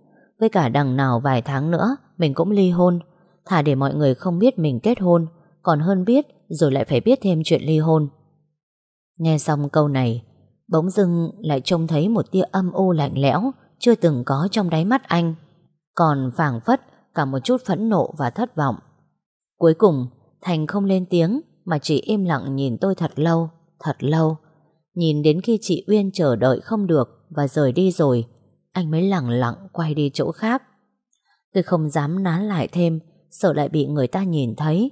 Với cả đằng nào vài tháng nữa mình cũng ly hôn. Thà để mọi người không biết mình kết hôn, còn hơn biết Rồi lại phải biết thêm chuyện ly hôn. Nghe xong câu này Bỗng dưng lại trông thấy một tia âm u lạnh lẽo Chưa từng có trong đáy mắt anh Còn phảng phất Cả một chút phẫn nộ và thất vọng. Cuối cùng Thành không lên tiếng Mà chỉ im lặng nhìn tôi thật lâu Thật lâu. Nhìn đến khi chị Uyên chờ đợi không được Và rời đi rồi Anh mới lặng lặng quay đi chỗ khác. Tôi không dám nán lại thêm Sợ lại bị người ta nhìn thấy.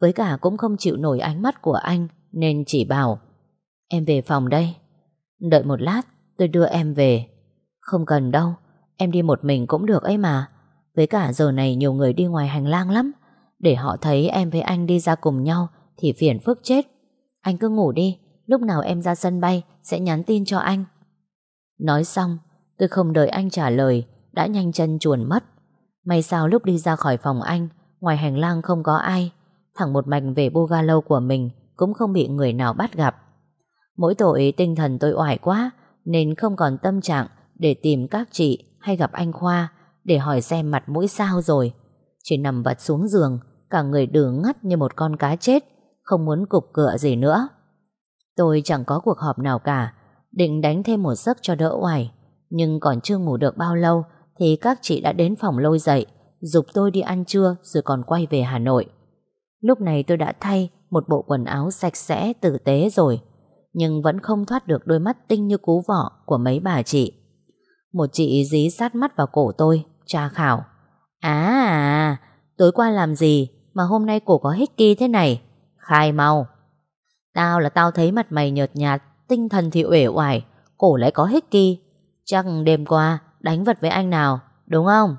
Với cả cũng không chịu nổi ánh mắt của anh, Nên chỉ bảo, Em về phòng đây. Đợi một lát, tôi đưa em về. Không cần đâu, Em đi một mình cũng được ấy mà. Với cả giờ này nhiều người đi ngoài hành lang lắm. Để họ thấy em với anh đi ra cùng nhau Thì phiền phức chết. Anh cứ ngủ đi, Lúc nào em ra sân bay Sẽ nhắn tin cho anh. Nói xong, tôi không đợi anh trả lời, Đã nhanh chân chuồn mất. May sao lúc đi ra khỏi phòng anh Ngoài hành lang không có ai, Thẳng một mạch về bungalow của mình Cũng không bị người nào bắt gặp. Mỗi tội tinh thần tôi oải quá Nên không còn tâm trạng Để tìm các chị hay gặp anh Khoa Để hỏi xem mặt mũi sao rồi. Chỉ nằm vật xuống giường, Cả người đường ngắt như một con cá chết, Không muốn cục cựa gì nữa. Tôi chẳng có cuộc họp nào cả, Định đánh thêm một giấc cho đỡ oải, Nhưng còn chưa ngủ được bao lâu Thì các chị đã đến phòng lôi dậy Dục tôi đi ăn trưa Rồi còn quay về Hà Nội. Lúc này tôi đã thay Một bộ quần áo sạch sẽ, tử tế rồi, Nhưng vẫn không thoát được đôi mắt tinh như cú vọ Của mấy bà chị. Một chị dí sát mắt vào cổ tôi, Tra khảo. À à Tối qua làm gì Mà hôm nay cổ có hickey thế này? Khai mau. Tao là tao thấy mặt mày nhợt nhạt, Tinh thần thì uể oải, Cổ lại có hickey Chắc đêm qua đánh vật với anh nào, Đúng không?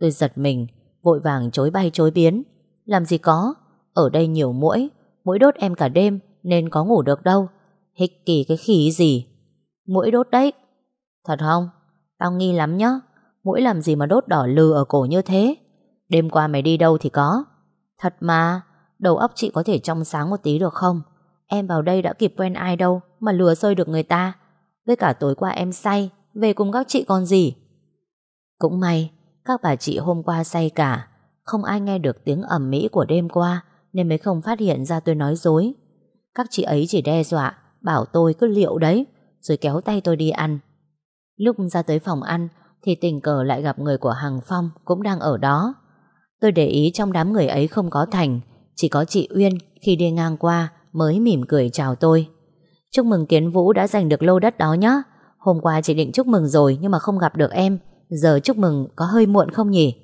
Tôi giật mình, Vội vàng chối bay chối biến. Làm gì có, Ở đây nhiều mũi Mũi đốt em cả đêm Nên có ngủ được đâu. Hickey cái khỉ gì? Mũi đốt đấy. Thật không? Tao nghi lắm nhá. Mũi làm gì mà đốt đỏ lừ ở cổ như thế? Đêm qua mày đi đâu thì có. Thật mà, Đầu óc chị có thể trong sáng một tí được không? Em vào đây đã kịp quen ai đâu Mà lừa rơi được người ta. Với cả tối qua em say, Về cùng các chị còn gì? Cũng may các bà chị hôm qua say cả Không ai nghe được tiếng ẩm mỹ của đêm qua, Nên mới không phát hiện ra tôi nói dối Các chị ấy chỉ đe dọa, Bảo tôi cứ liệu đấy, Rồi kéo tay tôi đi ăn Lúc ra tới phòng ăn, Thì tình cờ lại gặp người của Hằng Phong Cũng đang ở đó Tôi để ý trong đám người ấy không có Thành, Chỉ có chị Uyên khi đi ngang qua mới mỉm cười chào tôi. Chúc mừng Kiến Vũ đã giành được lô đất đó nhé. Hôm qua chị định chúc mừng rồi nhưng mà không gặp được em. Giờ chúc mừng có hơi muộn không nhỉ?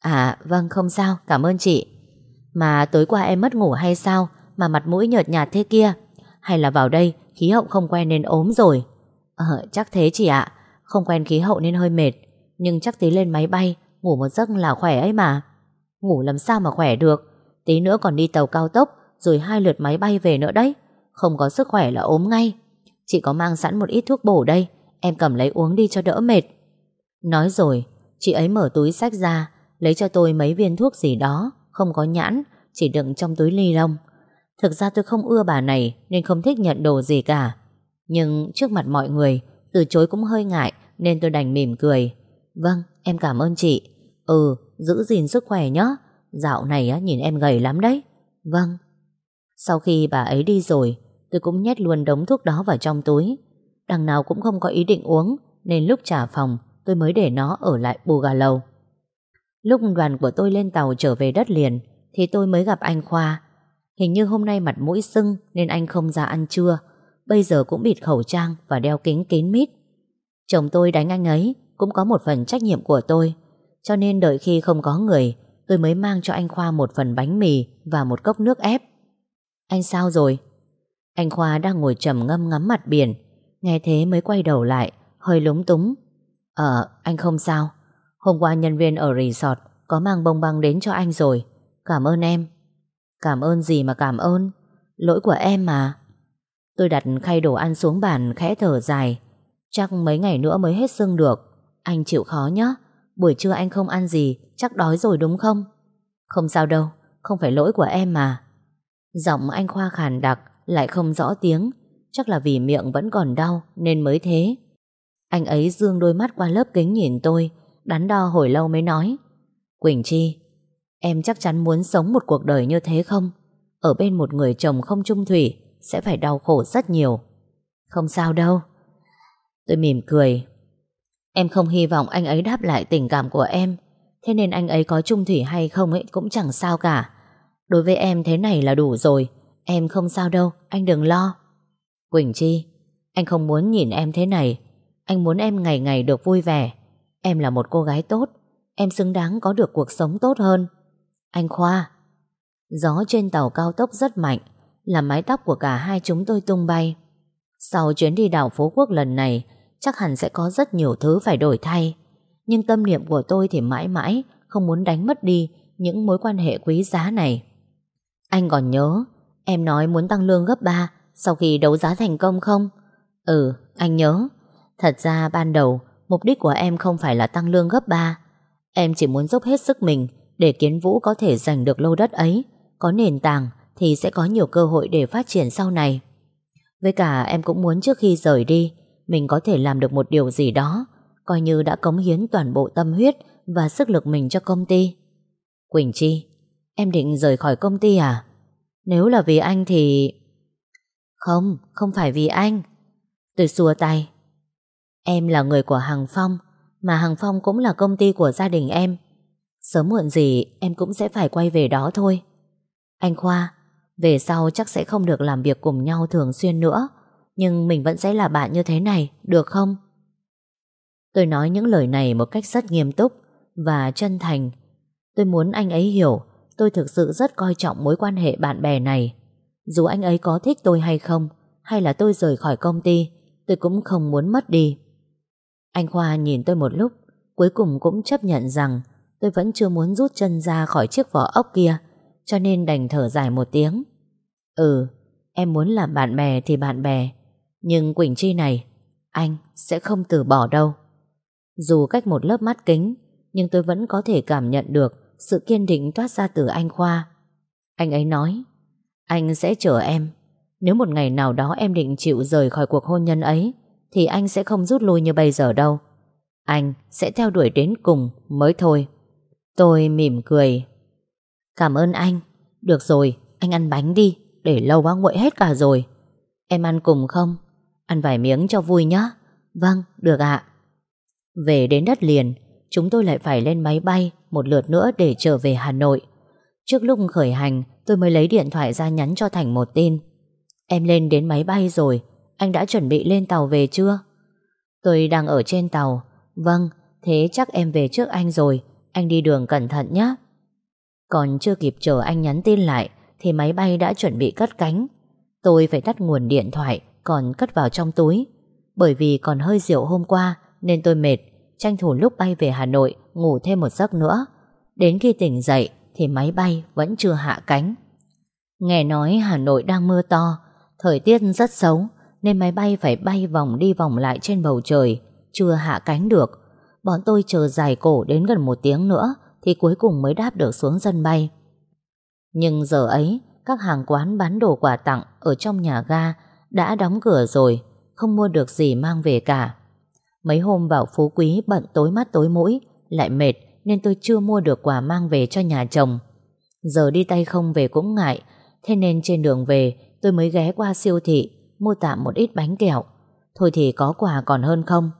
À vâng không sao, cảm ơn chị. Mà tối qua em mất ngủ hay sao mà mặt mũi nhợt nhạt thế kia? Hay là vào đây khí hậu không quen nên ốm rồi? Ờ, chắc thế chị ạ. Không quen khí hậu nên hơi mệt. Nhưng chắc tí lên máy bay, ngủ một giấc là khỏe ấy mà. Ngủ làm sao mà khỏe được? Tí nữa còn đi tàu cao tốc rồi hai lượt máy bay về nữa đấy. Không có sức khỏe là ốm ngay. Chị có mang sẵn một ít thuốc bổ đây, em cầm lấy uống đi cho đỡ mệt. Nói rồi, chị ấy mở túi sách ra, lấy cho tôi mấy viên thuốc gì đó, không có nhãn, chỉ đựng trong túi ly lông. Thực ra tôi không ưa bà này nên không thích nhận đồ gì cả. Nhưng trước mặt mọi người, từ chối cũng hơi ngại nên tôi đành mỉm cười. Vâng, em cảm ơn chị. Ừ, giữ gìn sức khỏe nhé. Dạo này á, nhìn em gầy lắm đấy. Vâng, sau khi bà ấy đi rồi, tôi cũng nhét luôn đống thuốc đó vào trong túi. Đằng nào cũng không có ý định uống, nên lúc trả phòng, tôi mới để nó ở lại bù. Lúc đoàn của tôi lên tàu trở về đất liền, thì tôi mới gặp anh Khoa. Hình như hôm nay mặt mũi sưng nên anh không ra ăn trưa, bây giờ cũng bịt khẩu trang và đeo kính kín mít. Chồng tôi đánh anh ấy cũng có một phần trách nhiệm của tôi, cho nên đợi khi không có người, tôi mới mang cho anh Khoa một phần bánh mì và một cốc nước ép. Anh sao rồi? Anh Khoa đang ngồi trầm ngâm ngắm mặt biển Nghe thế mới quay đầu lại Hơi lúng túng Ờ anh không sao. Hôm qua nhân viên ở resort Có mang bông băng đến cho anh rồi. Cảm ơn em. Cảm ơn gì mà cảm ơn? Lỗi của em mà. Tôi đặt khay đồ ăn xuống bàn, khẽ thở dài. Chắc mấy ngày nữa mới hết sưng được. Anh chịu khó nhé Buổi trưa anh không ăn gì, Chắc đói rồi đúng không? Không sao đâu, Không phải lỗi của em mà. Giọng anh Khoa khàn đặc, Lại không rõ tiếng. Chắc là vì miệng vẫn còn đau, Nên mới thế. Anh ấy dương đôi mắt qua lớp kính nhìn tôi Đắn đo hồi lâu mới nói. Quỳnh Chi Em chắc chắn muốn sống một cuộc đời như thế không? Ở bên một người chồng không trung thủy Sẽ phải đau khổ rất nhiều. Không sao đâu. Tôi mỉm cười. Em không hy vọng anh ấy đáp lại tình cảm của em. Thế nên anh ấy có trung thủy hay không ấy Cũng chẳng sao cả. Đối với em thế này là đủ rồi. Em không sao đâu, anh đừng lo. Quỳnh Chi Anh không muốn nhìn em thế này. Anh muốn em ngày ngày được vui vẻ. Em là một cô gái tốt. Em xứng đáng có được cuộc sống tốt hơn. Anh Khoa, Gió trên tàu cao tốc rất mạnh Làm mái tóc của cả hai chúng tôi tung bay. Sau chuyến đi đảo phú quốc lần này, Chắc hẳn sẽ có rất nhiều thứ phải đổi thay. Nhưng tâm niệm của tôi thì mãi mãi Không muốn đánh mất đi Những mối quan hệ quý giá này. Anh còn nhớ, Em nói muốn tăng lương gấp 3 Sau khi đấu giá thành công không? Ừ anh nhớ. Thật ra ban đầu Mục đích của em không phải là tăng lương gấp 3 Em chỉ muốn dốc hết sức mình Để Kiến Vũ có thể giành được lô đất ấy. Có nền tảng Thì sẽ có nhiều cơ hội để phát triển sau này. Với cả em cũng muốn trước khi rời đi Mình có thể làm được một điều gì đó Coi như đã cống hiến toàn bộ tâm huyết Và sức lực mình cho công ty. Quỳnh Chi Em định rời khỏi công ty à? Nếu là vì anh thì Không, không phải vì anh. Tôi xua tay. Em là người của Hằng Phong, Mà Hằng Phong cũng là công ty của gia đình em. Sớm muộn gì em cũng sẽ phải quay về đó thôi. Anh Khoa, Về sau chắc sẽ không được làm việc cùng nhau thường xuyên nữa, Nhưng mình vẫn sẽ là bạn như thế này, Được không? Tôi nói những lời này một cách rất nghiêm túc Và chân thành. Tôi muốn anh ấy hiểu Tôi thực sự rất coi trọng mối quan hệ bạn bè này. Dù anh ấy có thích tôi hay không, Hay là tôi rời khỏi công ty, Tôi cũng không muốn mất đi anh Khoa nhìn tôi một lúc, Cuối cùng cũng chấp nhận rằng Tôi vẫn chưa muốn rút chân ra khỏi chiếc vỏ ốc kia, Cho nên đành thở dài một tiếng. Ừ Em muốn làm bạn bè thì bạn bè, Nhưng Quỳnh Chi này, Anh sẽ không từ bỏ đâu. Dù cách một lớp mắt kính, Nhưng tôi vẫn có thể cảm nhận được Sự kiên định toát ra từ anh Khoa. Anh ấy nói, Anh sẽ chờ em. Nếu một ngày nào đó em định chịu rời khỏi cuộc hôn nhân ấy thì anh sẽ không rút lui như bây giờ đâu. Anh sẽ theo đuổi đến cùng mới thôi. Tôi mỉm cười. Cảm ơn anh. Được rồi, anh ăn bánh đi, để lâu quá nguội hết cả rồi. Em ăn cùng không? Ăn vài miếng cho vui nhé. Vâng, được ạ. Về đến đất liền, chúng tôi lại phải lên máy bay một lượt nữa để trở về Hà Nội. Trước lúc khởi hành, tôi mới lấy điện thoại ra nhắn cho Thành một tin. Em lên đến máy bay rồi, anh đã chuẩn bị lên tàu về chưa? Tôi đang ở trên tàu. Vâng, thế chắc em về trước anh rồi. Anh đi đường cẩn thận nhé. Còn chưa kịp chờ anh nhắn tin lại thì máy bay đã chuẩn bị cất cánh. Tôi phải tắt nguồn điện thoại còn cất vào trong túi. Bởi vì còn hơi rượu hôm qua nên tôi mệt, tranh thủ lúc bay về Hà Nội ngủ thêm một giấc nữa. Đến khi tỉnh dậy thì máy bay vẫn chưa hạ cánh. Nghe nói Hà Nội đang mưa to, thời tiết rất xấu nên máy bay phải bay vòng đi vòng lại trên bầu trời, chưa hạ cánh được. Bọn tôi chờ dài cổ đến gần một tiếng nữa thì cuối cùng mới đáp được xuống sân bay. Nhưng giờ ấy, các hàng quán bán đồ quà tặng ở trong nhà ga đã đóng cửa rồi, không mua được gì mang về cả. Mấy hôm vào Phú Quý bận tối mắt tối mũi, lại mệt nên tôi chưa mua được quà mang về cho nhà chồng. Giờ đi tay không về cũng ngại, thế nên trên đường về tôi mới ghé qua siêu thị mua tạm một ít bánh kẹo. Thôi thì có quà còn hơn không?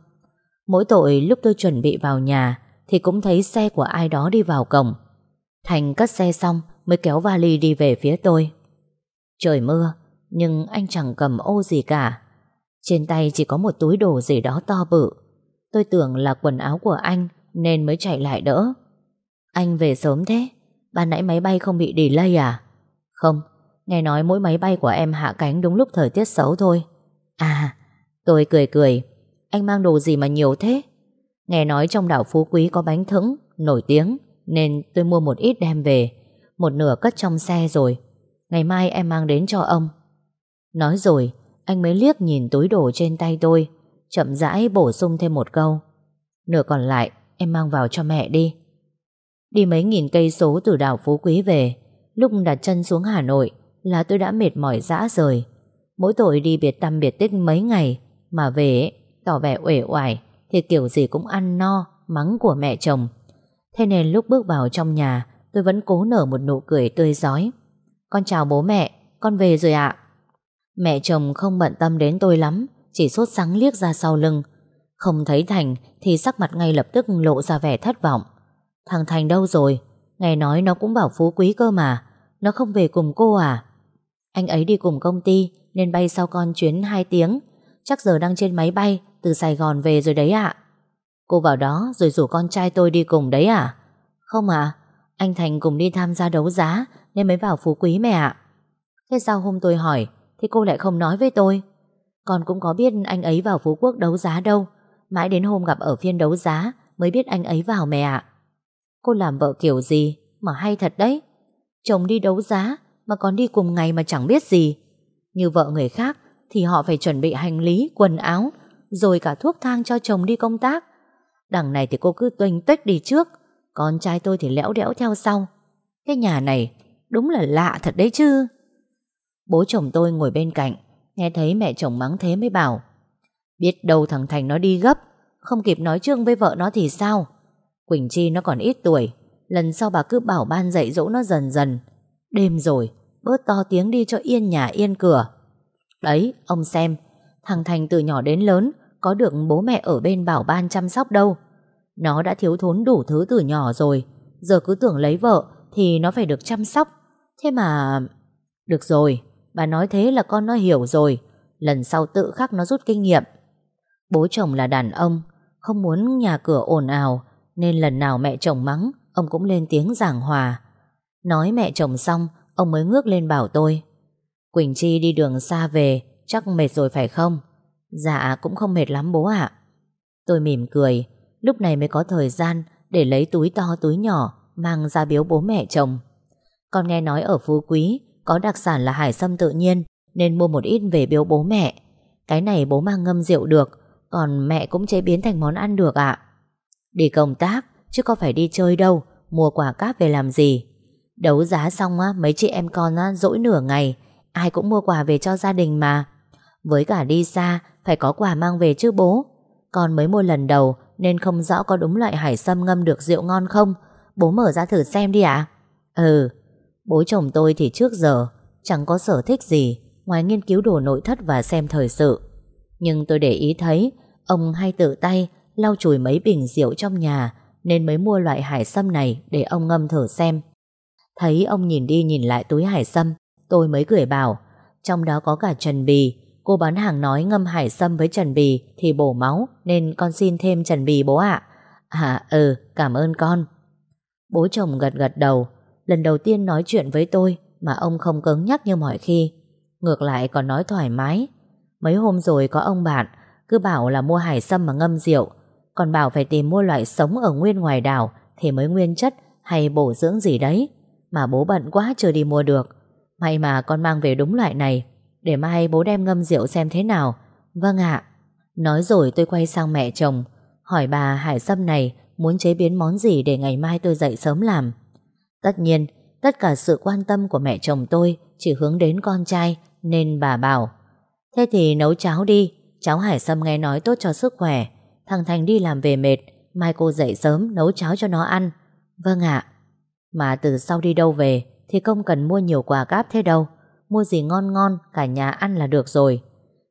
Mỗi tội lúc tôi chuẩn bị vào nhà thì cũng thấy xe của ai đó đi vào cổng. Thành cất xe xong mới kéo vali đi về phía tôi. Trời mưa, nhưng anh chẳng cầm ô gì cả. Trên tay chỉ có một túi đồ gì đó to bự. Tôi tưởng là quần áo của anh nên mới chạy lại đỡ. Anh về sớm thế? Ban nãy máy bay không bị delay à? Không, Nghe nói mỗi máy bay của em hạ cánh đúng lúc thời tiết xấu thôi. À Tôi cười cười. Anh mang đồ gì mà nhiều thế? Nghe nói trong đảo Phú Quý có bánh thững, Nổi tiếng, Nên tôi mua một ít đem về. Một nửa cất trong xe rồi. Ngày mai em mang đến cho ông. Nói rồi, Anh mới liếc nhìn túi đồ trên tay tôi, Chậm rãi bổ sung thêm một câu. Nửa còn lại, em mang vào cho mẹ đi. Đi mấy nghìn cây số từ đảo Phú Quý về, Lúc đặt chân xuống Hà Nội là tôi đã mệt mỏi dã rời. Mỗi tội đi biệt tâm biệt tích mấy ngày mà về tỏ vẻ uể oải, thì kiểu gì cũng ăn no, mắng của mẹ chồng. Thế nên lúc bước vào trong nhà, tôi vẫn cố nở một nụ cười tươi giói. Con chào bố mẹ, Con về rồi ạ Mẹ chồng không bận tâm đến tôi lắm, Chỉ sốt sáng liếc ra sau lưng Không thấy Thành thì sắc mặt ngay lập tức lộ ra vẻ thất vọng Thằng Thành đâu rồi Nghe nói nó cũng bảo phú quý cơ mà, Nó không về cùng cô à anh ấy đi cùng công ty, Nên bay sau con chuyến 2 tiếng. Chắc giờ đang trên máy bay, Từ Sài Gòn về rồi đấy ạ. Cô vào đó rồi rủ con trai tôi đi cùng đấy à Không à Anh Thành cùng đi tham gia đấu giá, Nên mới vào phú quý mẹ ạ. Thế sao hôm tôi hỏi, Thì cô lại không nói với tôi? Con cũng có biết anh ấy vào Phú Quốc đấu giá đâu. Mãi đến hôm gặp ở phiên đấu giá, Mới biết anh ấy vào mẹ ạ. Cô làm vợ kiểu gì, Mà hay thật đấy. Chồng đi đấu giá mà còn đi cùng ngày mà chẳng biết gì. Như vợ người khác Thì họ phải chuẩn bị hành lý, quần áo Rồi cả thuốc thang cho chồng đi công tác. Đằng này thì cô cứ tuênh tuếch đi trước Con trai tôi thì lẽo đẽo theo sau. Cái nhà này Đúng là lạ thật đấy chứ. Bố chồng tôi ngồi bên cạnh Nghe thấy mẹ chồng mắng thế mới bảo Biết đâu thằng Thành nó đi gấp Không kịp nói trương với vợ nó thì sao? Quỳnh Chi nó còn ít tuổi Lần sau bà cứ bảo ban dạy dỗ nó dần dần. Đêm rồi, Bớt to tiếng đi cho yên nhà, yên cửa. Đấy, ông xem, Thằng Thành từ nhỏ đến lớn, Có được bố mẹ ở bên bảo ban chăm sóc đâu. Nó đã thiếu thốn đủ thứ từ nhỏ rồi, Giờ cứ tưởng lấy vợ Thì nó phải được chăm sóc. Thế mà, Được rồi, Bà nói thế là con nó hiểu rồi, Lần sau tự khắc nó rút kinh nghiệm. Bố chồng là đàn ông, Không muốn nhà cửa ồn ào, Nên lần nào mẹ chồng mắng, Ông cũng lên tiếng giảng hòa. Nói mẹ chồng xong, Ông mới ngước lên bảo tôi. Quỳnh Chi đi đường xa về, Chắc mệt rồi phải không? Dạ cũng không mệt lắm bố ạ. Tôi mỉm cười, Lúc này mới có thời gian Để lấy túi to túi nhỏ Mang ra biếu bố mẹ chồng. Con nghe nói ở Phú Quý Có đặc sản là hải sâm tự nhiên, Nên mua một ít về biếu bố mẹ. Cái này bố mang ngâm rượu được, Còn mẹ cũng chế biến thành món ăn được ạ. Đi công tác, Chứ có phải đi chơi đâu, Mua quả cáp về làm gì? Đấu giá xong á, Mấy chị em con á, dỗi nửa ngày. Ai cũng mua quà về cho gia đình mà. Với cả đi xa, Phải có quà mang về chứ bố. Con mới mua lần đầu, Nên không rõ có đúng loại hải sâm ngâm được rượu ngon không. Bố mở ra thử xem đi ạ. Ừ Bố chồng tôi thì trước giờ, Chẳng có sở thích gì, Ngoài nghiên cứu đồ nội thất và xem thời sự. Nhưng tôi để ý thấy, Ông hay tự tay lau chùi mấy bình rượu trong nhà, Nên mới mua loại hải sâm này Để ông ngâm thử xem. Thấy ông nhìn đi nhìn lại túi hải sâm, Tôi mới cười bảo, Trong đó có cả trần bì. Cô bán hàng nói ngâm hải sâm với trần bì Thì bổ máu, Nên con xin thêm trần bì bố ạ. À ừ cảm ơn con. Bố chồng gật gật đầu. Lần đầu tiên nói chuyện với tôi Mà ông không cứng nhắc như mọi khi. Ngược lại còn nói thoải mái. Mấy hôm rồi có ông bạn, Cứ bảo là mua hải sâm mà ngâm rượu, Còn bảo phải tìm mua loại sống ở nguyên ngoài đảo Thì mới nguyên chất hay bổ dưỡng gì đấy. Mà bố bận quá chưa đi mua được. May mà con mang về đúng loại này, Để mai bố đem ngâm rượu xem thế nào. Vâng ạ. Nói rồi tôi quay sang mẹ chồng, Hỏi bà hải sâm này Muốn chế biến món gì để ngày mai tôi dậy sớm làm. Tất nhiên, Tất cả sự quan tâm của mẹ chồng tôi Chỉ hướng đến con trai, Nên bà bảo, Thế thì nấu cháo đi, Cháu hải sâm nghe nói tốt cho sức khỏe, Thằng Thành đi làm về mệt, Mai cô dậy sớm nấu cháo cho nó ăn. Vâng ạ. Mà từ sau đi đâu về Thì không cần mua nhiều quà cáp thế đâu. Mua gì ngon ngon, cả nhà ăn là được rồi.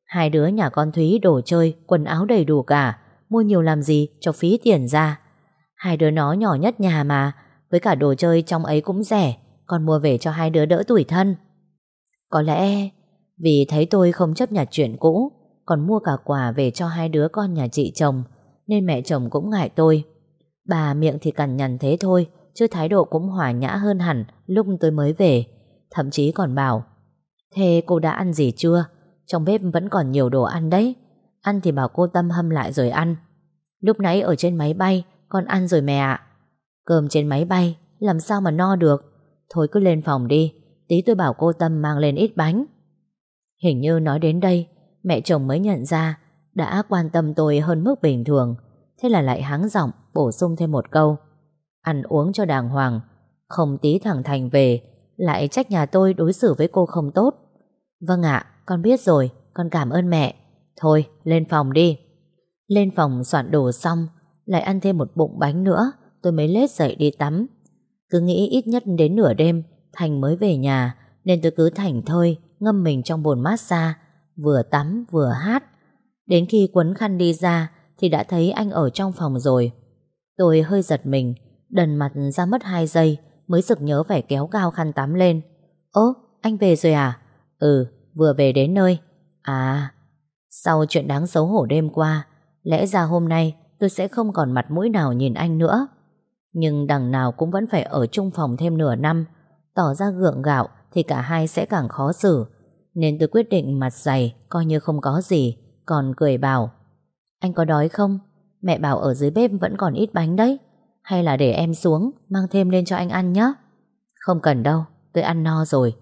Hai đứa nhà con Thúy đồ chơi, Quần áo đầy đủ cả. Mua nhiều làm gì? Cho phí tiền ra. Hai đứa nó nhỏ nhất nhà mà. Với cả đồ chơi trong ấy cũng rẻ. Con mua về cho hai đứa đỡ tuổi thân. Có lẽ Vì thấy tôi không chấp nhận chuyện cũ, Còn mua cả quà về cho hai đứa con nhà chị chồng, Nên mẹ chồng cũng ngại tôi. Bà miệng thì cằn nhằn thế thôi. Chứ thái độ cũng hòa nhã hơn hẳn Lúc tôi mới về, Thậm chí còn bảo, Thế cô đã ăn gì chưa? Trong bếp vẫn còn nhiều đồ ăn đấy. Ăn thì bảo cô Tâm hâm lại rồi ăn. Lúc nãy ở trên máy bay, Con ăn rồi mẹ ạ. Cơm trên máy bay, làm sao mà no được? Thôi cứ lên phòng đi, Tí tôi bảo cô Tâm mang lên ít bánh. Hình như nói đến đây, Mẹ chồng mới nhận ra Đã quan tâm tôi hơn mức bình thường, Thế là lại háng giọng bổ sung thêm một câu Ăn uống cho đàng hoàng, Không tí thẳng Thành về, Lại trách nhà tôi đối xử với cô không tốt. Vâng ạ, Con biết rồi, Con cảm ơn mẹ. Thôi, lên phòng đi. Lên phòng soạn đồ xong, Lại ăn thêm một bụng bánh nữa, Tôi mới lết dậy đi tắm. Cứ nghĩ ít nhất đến nửa đêm, Thành mới về nhà, Nên tôi cứ thảnh thơi, Ngâm mình trong bồn massage, Vừa tắm vừa hát. Đến khi quấn khăn đi ra, Thì đã thấy anh ở trong phòng rồi. Tôi hơi giật mình Đần mặt ra mất 2 giây, Mới sực nhớ phải kéo cao khăn tắm lên. Ố anh về rồi à? Ừ vừa về đến nơi. À. Sau chuyện đáng xấu hổ đêm qua, Lẽ ra hôm nay tôi sẽ không còn mặt mũi nào nhìn anh nữa. Nhưng đằng nào cũng vẫn phải ở chung phòng thêm nửa năm, Tỏ ra gượng gạo Thì cả hai sẽ càng khó xử. Nên tôi quyết định mặt dày, Coi như không có gì, Còn cười bảo, Anh có đói không? Mẹ bảo ở dưới bếp vẫn còn ít bánh đấy. Hay là để em xuống, Mang thêm lên cho anh ăn nhé Không cần đâu, Tôi ăn no rồi.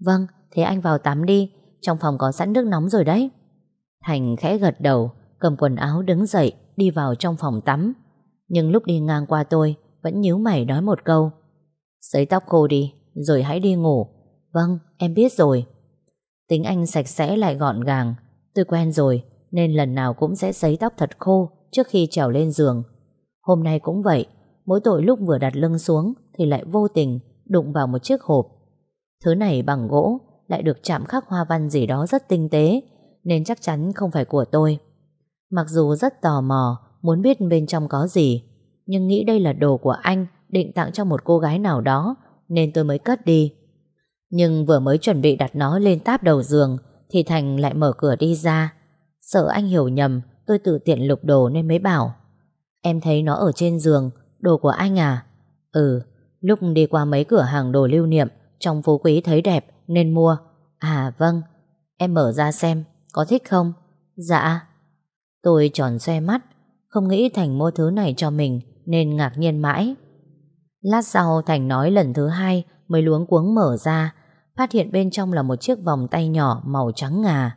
Vâng Thế anh vào tắm đi. Trong phòng có sẵn nước nóng rồi đấy. Thành khẽ gật đầu, Cầm quần áo đứng dậy, Đi vào trong phòng tắm. Nhưng lúc đi ngang qua tôi, Vẫn nhíu mày nói một câu. Sấy tóc khô đi, Rồi hãy đi ngủ. Vâng em biết rồi. Tính anh sạch sẽ lại gọn gàng. Tôi quen rồi, Nên lần nào cũng sẽ sấy tóc thật khô Trước khi trèo lên giường. Hôm nay cũng vậy Mỗi tội lúc vừa đặt lưng xuống Thì lại vô tình đụng vào một chiếc hộp. Thứ này bằng gỗ, Lại được chạm khắc hoa văn gì đó rất tinh tế, Nên chắc chắn không phải của tôi. Mặc dù rất tò mò, Muốn biết bên trong có gì, Nhưng nghĩ đây là đồ của anh Định tặng cho một cô gái nào đó, Nên tôi mới cất đi. Nhưng vừa mới chuẩn bị đặt nó lên táp đầu giường, Thì Thành lại mở cửa đi ra. Sợ anh hiểu nhầm, Tôi tự tiện lục đồ nên mới bảo, Em thấy nó ở trên giường Đồ của anh à? Ừ Lúc đi qua mấy cửa hàng đồ lưu niệm, Trong phú quý thấy đẹp nên mua. À vâng. Em mở ra xem, Có thích không? Dạ. Tôi tròn xoe mắt, Không nghĩ Thành mua thứ này cho mình, Nên ngạc nhiên mãi. Lát sau, Thành nói lần thứ hai Mới luống cuống mở ra, Phát hiện bên trong là một chiếc vòng tay nhỏ Màu trắng ngà.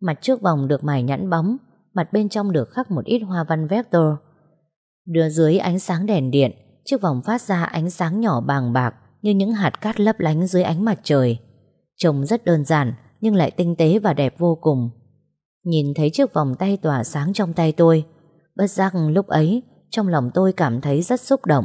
Mặt trước vòng được mài nhẵn bóng, Mặt bên trong được khắc một ít hoa văn vector. Đưa dưới ánh sáng đèn điện, Chiếc vòng phát ra ánh sáng nhỏ bàng bạc Như những hạt cát lấp lánh dưới ánh mặt trời. Trông rất đơn giản, Nhưng lại tinh tế và đẹp vô cùng. Nhìn thấy chiếc vòng tay tỏa sáng trong tay tôi, Bất giác lúc ấy Trong lòng tôi cảm thấy rất xúc động.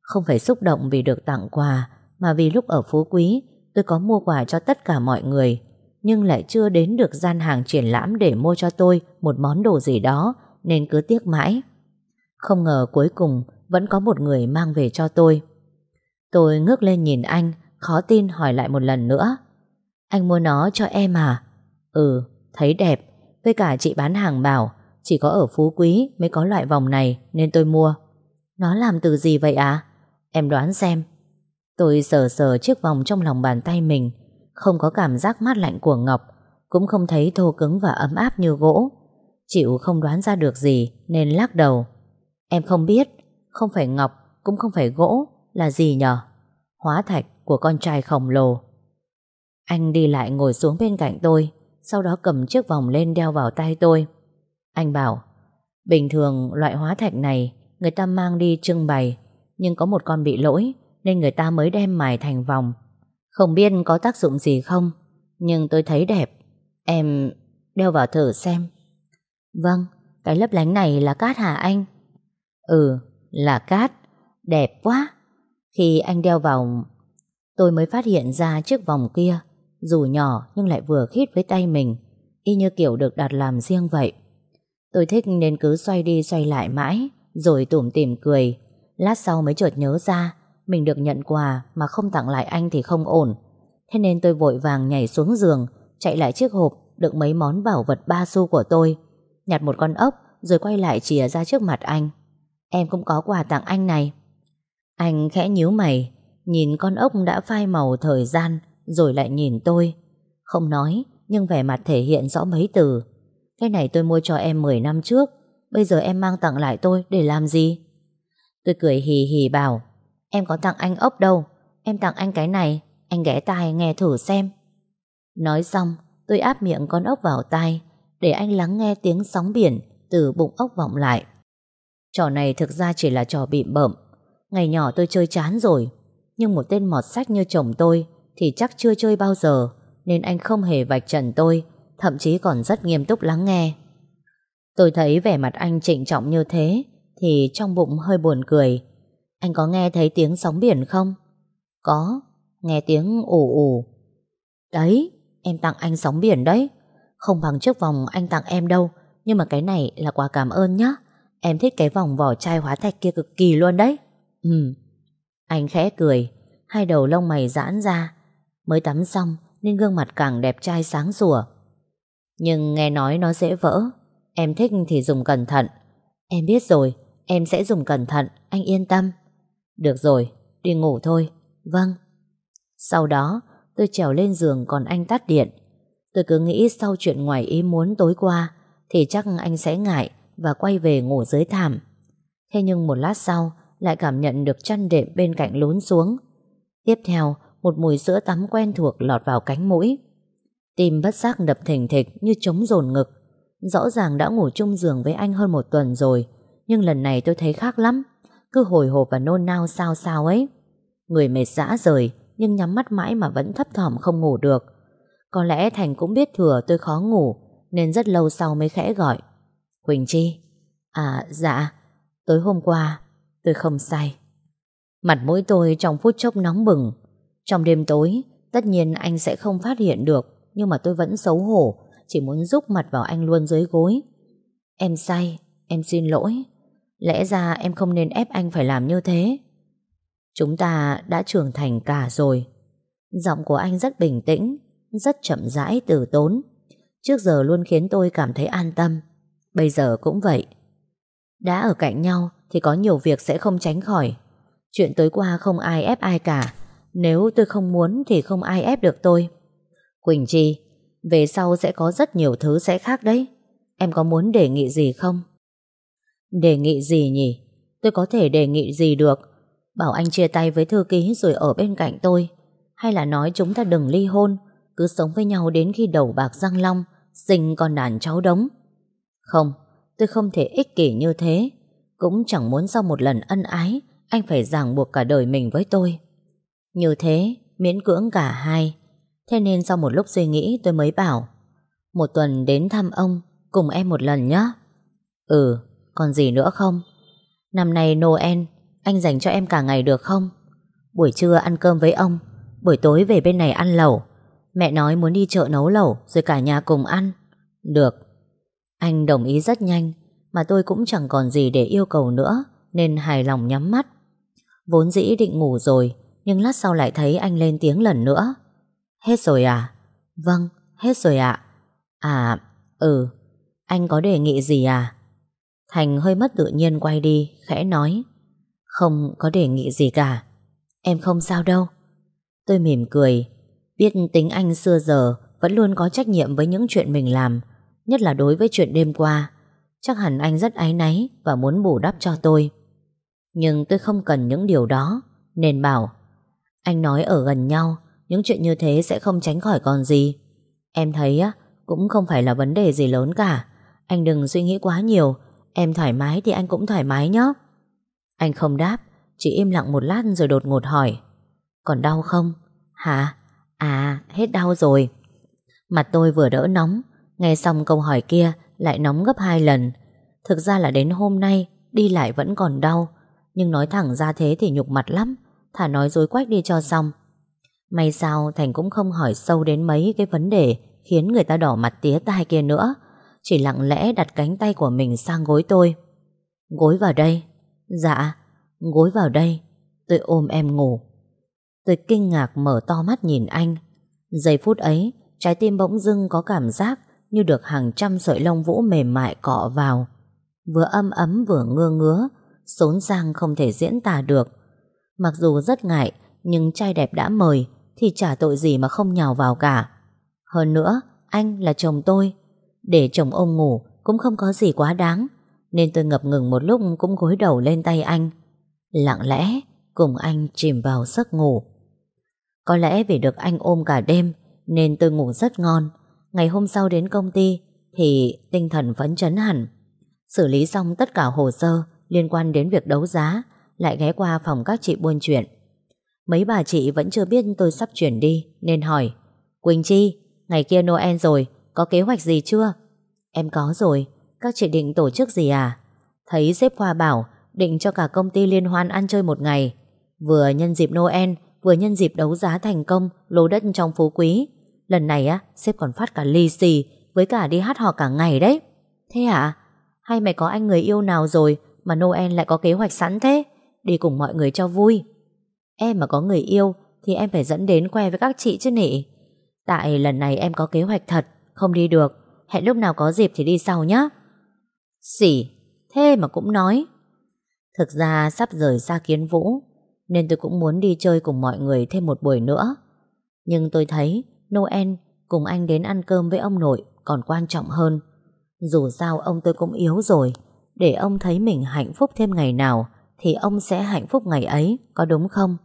Không phải xúc động vì được tặng quà, Mà vì lúc ở Phú Quý, Tôi có mua quà cho tất cả mọi người, Nhưng lại chưa đến được gian hàng triển lãm Để mua cho tôi một món đồ gì đó, Nên cứ tiếc mãi. Không ngờ cuối cùng Vẫn có một người mang về cho tôi. Tôi ngước lên nhìn anh, Khó tin hỏi lại một lần nữa. Anh mua nó cho em à? Ừ thấy đẹp. Với cả chị bán hàng bảo, Chỉ có ở Phú Quý mới có loại vòng này Nên tôi mua. Nó làm từ gì vậy à Em đoán xem. Tôi sờ sờ chiếc vòng trong lòng bàn tay mình, Không có cảm giác mát lạnh của ngọc, Cũng không thấy thô cứng và ấm áp như gỗ. Chịu không đoán ra được gì Nên lắc đầu. Em không biết Không phải ngọc cũng không phải gỗ Là gì nhở Hóa thạch của con trai khổng lồ Anh đi lại ngồi xuống bên cạnh tôi sau đó cầm chiếc vòng lên đeo vào tay tôi. Anh bảo, bình thường loại hóa thạch này người ta mang đi trưng bày, nhưng có một con bị lỗi nên người ta mới đem mài thành vòng. Không biết có tác dụng gì không, nhưng tôi thấy đẹp. Em đeo vào thử xem. Vâng, cái lấp lánh này là cát hả anh? Ừ, là cát. Đẹp quá. Khi anh đeo vào, tôi mới phát hiện ra chiếc vòng kia dù nhỏ nhưng lại vừa khít với tay mình Y như kiểu được đặt làm riêng vậy Tôi thích nên cứ xoay đi xoay lại mãi Rồi tủm tỉm cười Lát sau mới chợt nhớ ra Mình được nhận quà mà không tặng lại anh thì không ổn Thế nên tôi vội vàng nhảy xuống giường Chạy lại chiếc hộp Đựng mấy món bảo vật ba xu của tôi Nhặt một con ốc Rồi quay lại chìa ra trước mặt anh Em cũng có quà tặng anh này Anh khẽ nhíu mày Nhìn con ốc đã phai màu thời gian rồi lại nhìn tôi. Không nói, nhưng vẻ mặt thể hiện rõ mấy từ. Cái này tôi mua cho em 10 năm trước, bây giờ em mang tặng lại tôi để làm gì? Tôi cười hì hì bảo, em có tặng anh ốc đâu, em tặng anh cái này, anh ghé tai nghe thử xem. Nói xong, tôi áp miệng con ốc vào tai, để anh lắng nghe tiếng sóng biển từ bụng ốc vọng lại. Trò này thực ra chỉ là trò bịm bợm. Ngày nhỏ tôi chơi chán rồi, nhưng một tên mọt sách như chồng tôi thì chắc chưa chơi bao giờ nên anh không hề vạch trần tôi thậm chí còn rất nghiêm túc lắng nghe. Tôi thấy vẻ mặt anh trịnh trọng như thế thì trong bụng hơi buồn cười. Anh có nghe thấy tiếng sóng biển không? Có, nghe tiếng ủ ủ. Đấy, em tặng anh sóng biển đấy. Không bằng chiếc vòng anh tặng em đâu, nhưng mà cái này là quà cảm ơn nhá. Em thích cái vòng vỏ chai hóa thạch kia cực kỳ luôn đấy. Ừ. Anh khẽ cười, hai đầu lông mày giãn ra. Mới tắm xong nên gương mặt càng đẹp trai sáng sủa. Nhưng nghe nói nó dễ vỡ. Em thích thì dùng cẩn thận. Em biết rồi, em sẽ dùng cẩn thận, anh yên tâm. Được rồi, đi ngủ thôi. Vâng. Sau đó, tôi trèo lên giường còn anh tắt điện. Tôi cứ nghĩ sau chuyện ngoài ý muốn tối qua thì chắc anh sẽ ngại và quay về ngủ dưới thảm. Thế nhưng một lát sau lại cảm nhận được chăn đệm bên cạnh lún xuống. Tiếp theo, một mùi sữa tắm quen thuộc lọt vào cánh mũi. Tim bất giác đập thình thịch như trống dồn ngực. Rõ ràng đã ngủ chung giường với anh hơn một tuần rồi, nhưng lần này tôi thấy khác lắm. Cứ hồi hộp và nôn nao sao sao ấy. Người mệt dã rời, nhưng nhắm mắt mãi mà vẫn thấp thỏm không ngủ được. Có lẽ Thành cũng biết thừa tôi khó ngủ, nên rất lâu sau mới khẽ gọi. Quỳnh Chi, à dạ, tối hôm qua tôi không say. Mặt mũi tôi trong phút chốc nóng bừng. Trong đêm tối, tất nhiên anh sẽ không phát hiện được, nhưng mà tôi vẫn xấu hổ, chỉ muốn rúc mặt vào anh luôn dưới gối. Em say, em xin lỗi. Lẽ ra em không nên ép anh phải làm như thế. Chúng ta đã trưởng thành cả rồi. Giọng của anh rất bình tĩnh, rất chậm rãi từ tốn. Trước giờ luôn khiến tôi cảm thấy an tâm. Bây giờ cũng vậy. Đã ở cạnh nhau thì có nhiều việc sẽ không tránh khỏi. Chuyện tối qua không ai ép ai cả. Nếu tôi không muốn thì không ai ép được tôi. Quỳnh Chi, về sau sẽ có rất nhiều thứ sẽ khác đấy. Em có muốn đề nghị gì không? Đề nghị gì nhỉ? Tôi có thể đề nghị gì được? Bảo anh chia tay với thư ký rồi ở bên cạnh tôi. Hay là nói chúng ta đừng ly hôn, cứ sống với nhau đến khi đầu bạc răng long, sinh con đàn cháu đống. Không, tôi không thể ích kỷ như thế. Cũng chẳng muốn sau một lần ân ái, anh phải ràng buộc cả đời mình với tôi. Như thế, miễn cưỡng cả hai. Thế nên sau một lúc suy nghĩ tôi mới bảo Một tuần đến thăm ông Cùng em một lần nhé Ừ, còn gì nữa không Năm nay Noel Anh dành cho em cả ngày được không Buổi trưa ăn cơm với ông Buổi tối về bên này ăn lẩu Mẹ nói muốn đi chợ nấu lẩu Rồi cả nhà cùng ăn Được anh đồng ý rất nhanh Mà tôi cũng chẳng còn gì để yêu cầu nữa Nên hài lòng nhắm mắt Vốn dĩ định ngủ rồi Nhưng lát sau lại thấy anh lên tiếng lần nữa Hết rồi à? Vâng, hết rồi ạ. À, ừ, anh có đề nghị gì à? Thành hơi mất tự nhiên quay đi, khẽ nói. Không có đề nghị gì cả. Em không sao đâu. Tôi mỉm cười, biết tính anh xưa giờ vẫn luôn có trách nhiệm với những chuyện mình làm, nhất là đối với chuyện đêm qua. Chắc hẳn anh rất áy náy và muốn bù đắp cho tôi. Nhưng tôi không cần những điều đó, nên bảo anh nói ở gần nhau những chuyện như thế sẽ không tránh khỏi còn gì Em thấy á Cũng không phải là vấn đề gì lớn cả Anh đừng suy nghĩ quá nhiều Em thoải mái thì anh cũng thoải mái nhé Anh không đáp Chỉ im lặng một lát rồi đột ngột hỏi Còn đau không? Hả? À hết đau rồi Mặt tôi vừa đỡ nóng Nghe xong câu hỏi kia Lại nóng gấp hai lần Thực ra là đến hôm nay Đi lại vẫn còn đau Nhưng nói thẳng ra thế thì nhục mặt lắm Thả nói dối quách đi cho xong May sao Thành cũng không hỏi sâu đến mấy cái vấn đề khiến người ta đỏ mặt tía tai kia nữa. Chỉ lặng lẽ đặt cánh tay của mình sang gối tôi. Gối vào đây. Dạ, gối vào đây. Tôi ôm em ngủ. Tôi kinh ngạc mở to mắt nhìn anh. Giây phút ấy, trái tim bỗng dưng có cảm giác như được hàng trăm sợi lông vũ mềm mại cọ vào. Vừa âm ấm vừa ngơ ngứa, xốn sang không thể diễn tả được. Mặc dù rất ngại, nhưng trai đẹp đã mời, thì chả tội gì mà không nhào vào cả. Hơn nữa, anh là chồng tôi. Để chồng ông ngủ cũng không có gì quá đáng. Nên tôi ngập ngừng một lúc cũng gối đầu lên tay anh. Lặng lẽ, cùng anh chìm vào giấc ngủ. Có lẽ vì được anh ôm cả đêm, nên tôi ngủ rất ngon. Ngày hôm sau đến công ty, thì tinh thần phấn chấn hẳn. Xử lý xong tất cả hồ sơ liên quan đến việc đấu giá, lại ghé qua phòng các chị buôn chuyện. Mấy bà chị vẫn chưa biết tôi sắp chuyển đi Nên hỏi Quỳnh Chi, ngày kia Noel rồi Có kế hoạch gì chưa Em có rồi, các chị định tổ chức gì à Thấy sếp Khoa bảo Định cho cả công ty liên hoan ăn chơi một ngày Vừa nhân dịp Noel Vừa nhân dịp đấu giá thành công Lô đất trong phú quý Lần này á, Sếp còn phát cả ly xì, Với cả đi hát hò cả ngày đấy. Thế hả? Hay mày có anh người yêu nào rồi Mà Noel lại có kế hoạch sẵn thế? Đi cùng mọi người cho vui. Em mà có người yêu Thì em phải dẫn đến que với các chị chứ nị. Tại lần này em có kế hoạch thật, Không đi được. Hẹn lúc nào có dịp thì đi sau nhé Xỉ, Thế mà cũng nói. Thực ra sắp rời xa kiến vũ, Nên tôi cũng muốn đi chơi cùng mọi người thêm một buổi nữa. Nhưng tôi thấy Noel cùng anh đến ăn cơm với ông nội Còn quan trọng hơn. Dù sao ông tôi cũng yếu rồi, Để ông thấy mình hạnh phúc thêm ngày nào Thì ông sẽ hạnh phúc ngày ấy, Có đúng không?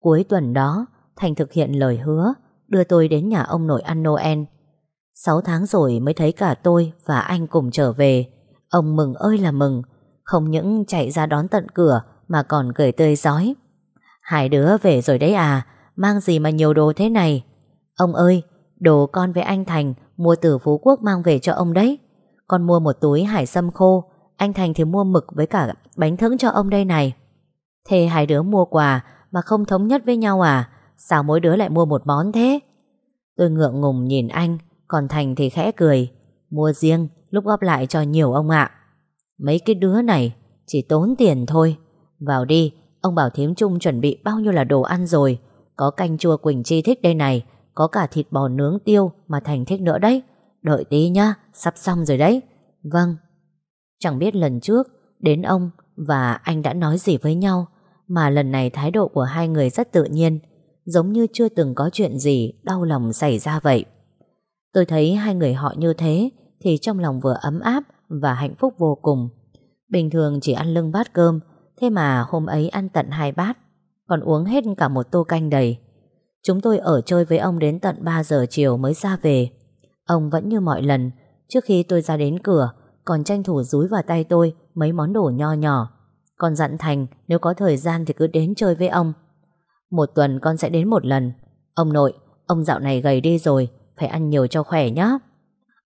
Cuối tuần đó, Thành thực hiện lời hứa, Đưa tôi đến nhà ông nội ăn Noel. Sáu tháng rồi mới thấy cả tôi Và anh cùng trở về. Ông mừng ơi là mừng, Không những chạy ra đón tận cửa Mà còn cười tươi giói Hai đứa về rồi đấy à Mang gì mà nhiều đồ thế này? Ông ơi, Đồ con với anh Thành Mua từ Phú Quốc mang về cho ông đấy. Con mua một túi hải sâm khô, Anh Thành thì mua mực với cả bánh thững cho ông đây này. Thế hai đứa mua quà Mà không thống nhất với nhau à? Sao mỗi đứa lại mua một món thế? Tôi ngượng ngùng nhìn anh, Còn Thành thì khẽ cười. Mua riêng, lúc góp lại cho nhiều ông ạ. Mấy cái đứa này, Chỉ tốn tiền thôi. Vào đi, Ông bảo thím Trung chuẩn bị bao nhiêu là đồ ăn rồi. Có canh chua Quỳnh Chi thích đây này có cả thịt bò nướng tiêu Mà Thành thích nữa đấy. Đợi tí nhá, Sắp xong rồi đấy. Vâng. Chẳng biết lần trước, Đến ông và anh đã nói gì với nhau, Mà lần này thái độ của hai người rất tự nhiên, Giống như chưa từng có chuyện gì Đau lòng xảy ra vậy. Tôi thấy hai người họ như thế Thì trong lòng vừa ấm áp Và hạnh phúc vô cùng. Bình thường chỉ ăn lưng bát cơm, Thế mà hôm ấy ăn tận hai bát, Còn uống hết cả một tô canh đầy. Chúng tôi ở chơi với ông đến tận 3 giờ chiều mới ra về. Ông vẫn như mọi lần, Trước khi tôi ra đến cửa, Còn tranh thủ rúi vào tay tôi Mấy món đồ nho nhỏ. Còn dặn Thành, nếu có thời gian thì cứ đến chơi với ông. Một tuần con sẽ đến một lần. Ông nội, Ông dạo này gầy đi rồi, Phải ăn nhiều cho khỏe nhé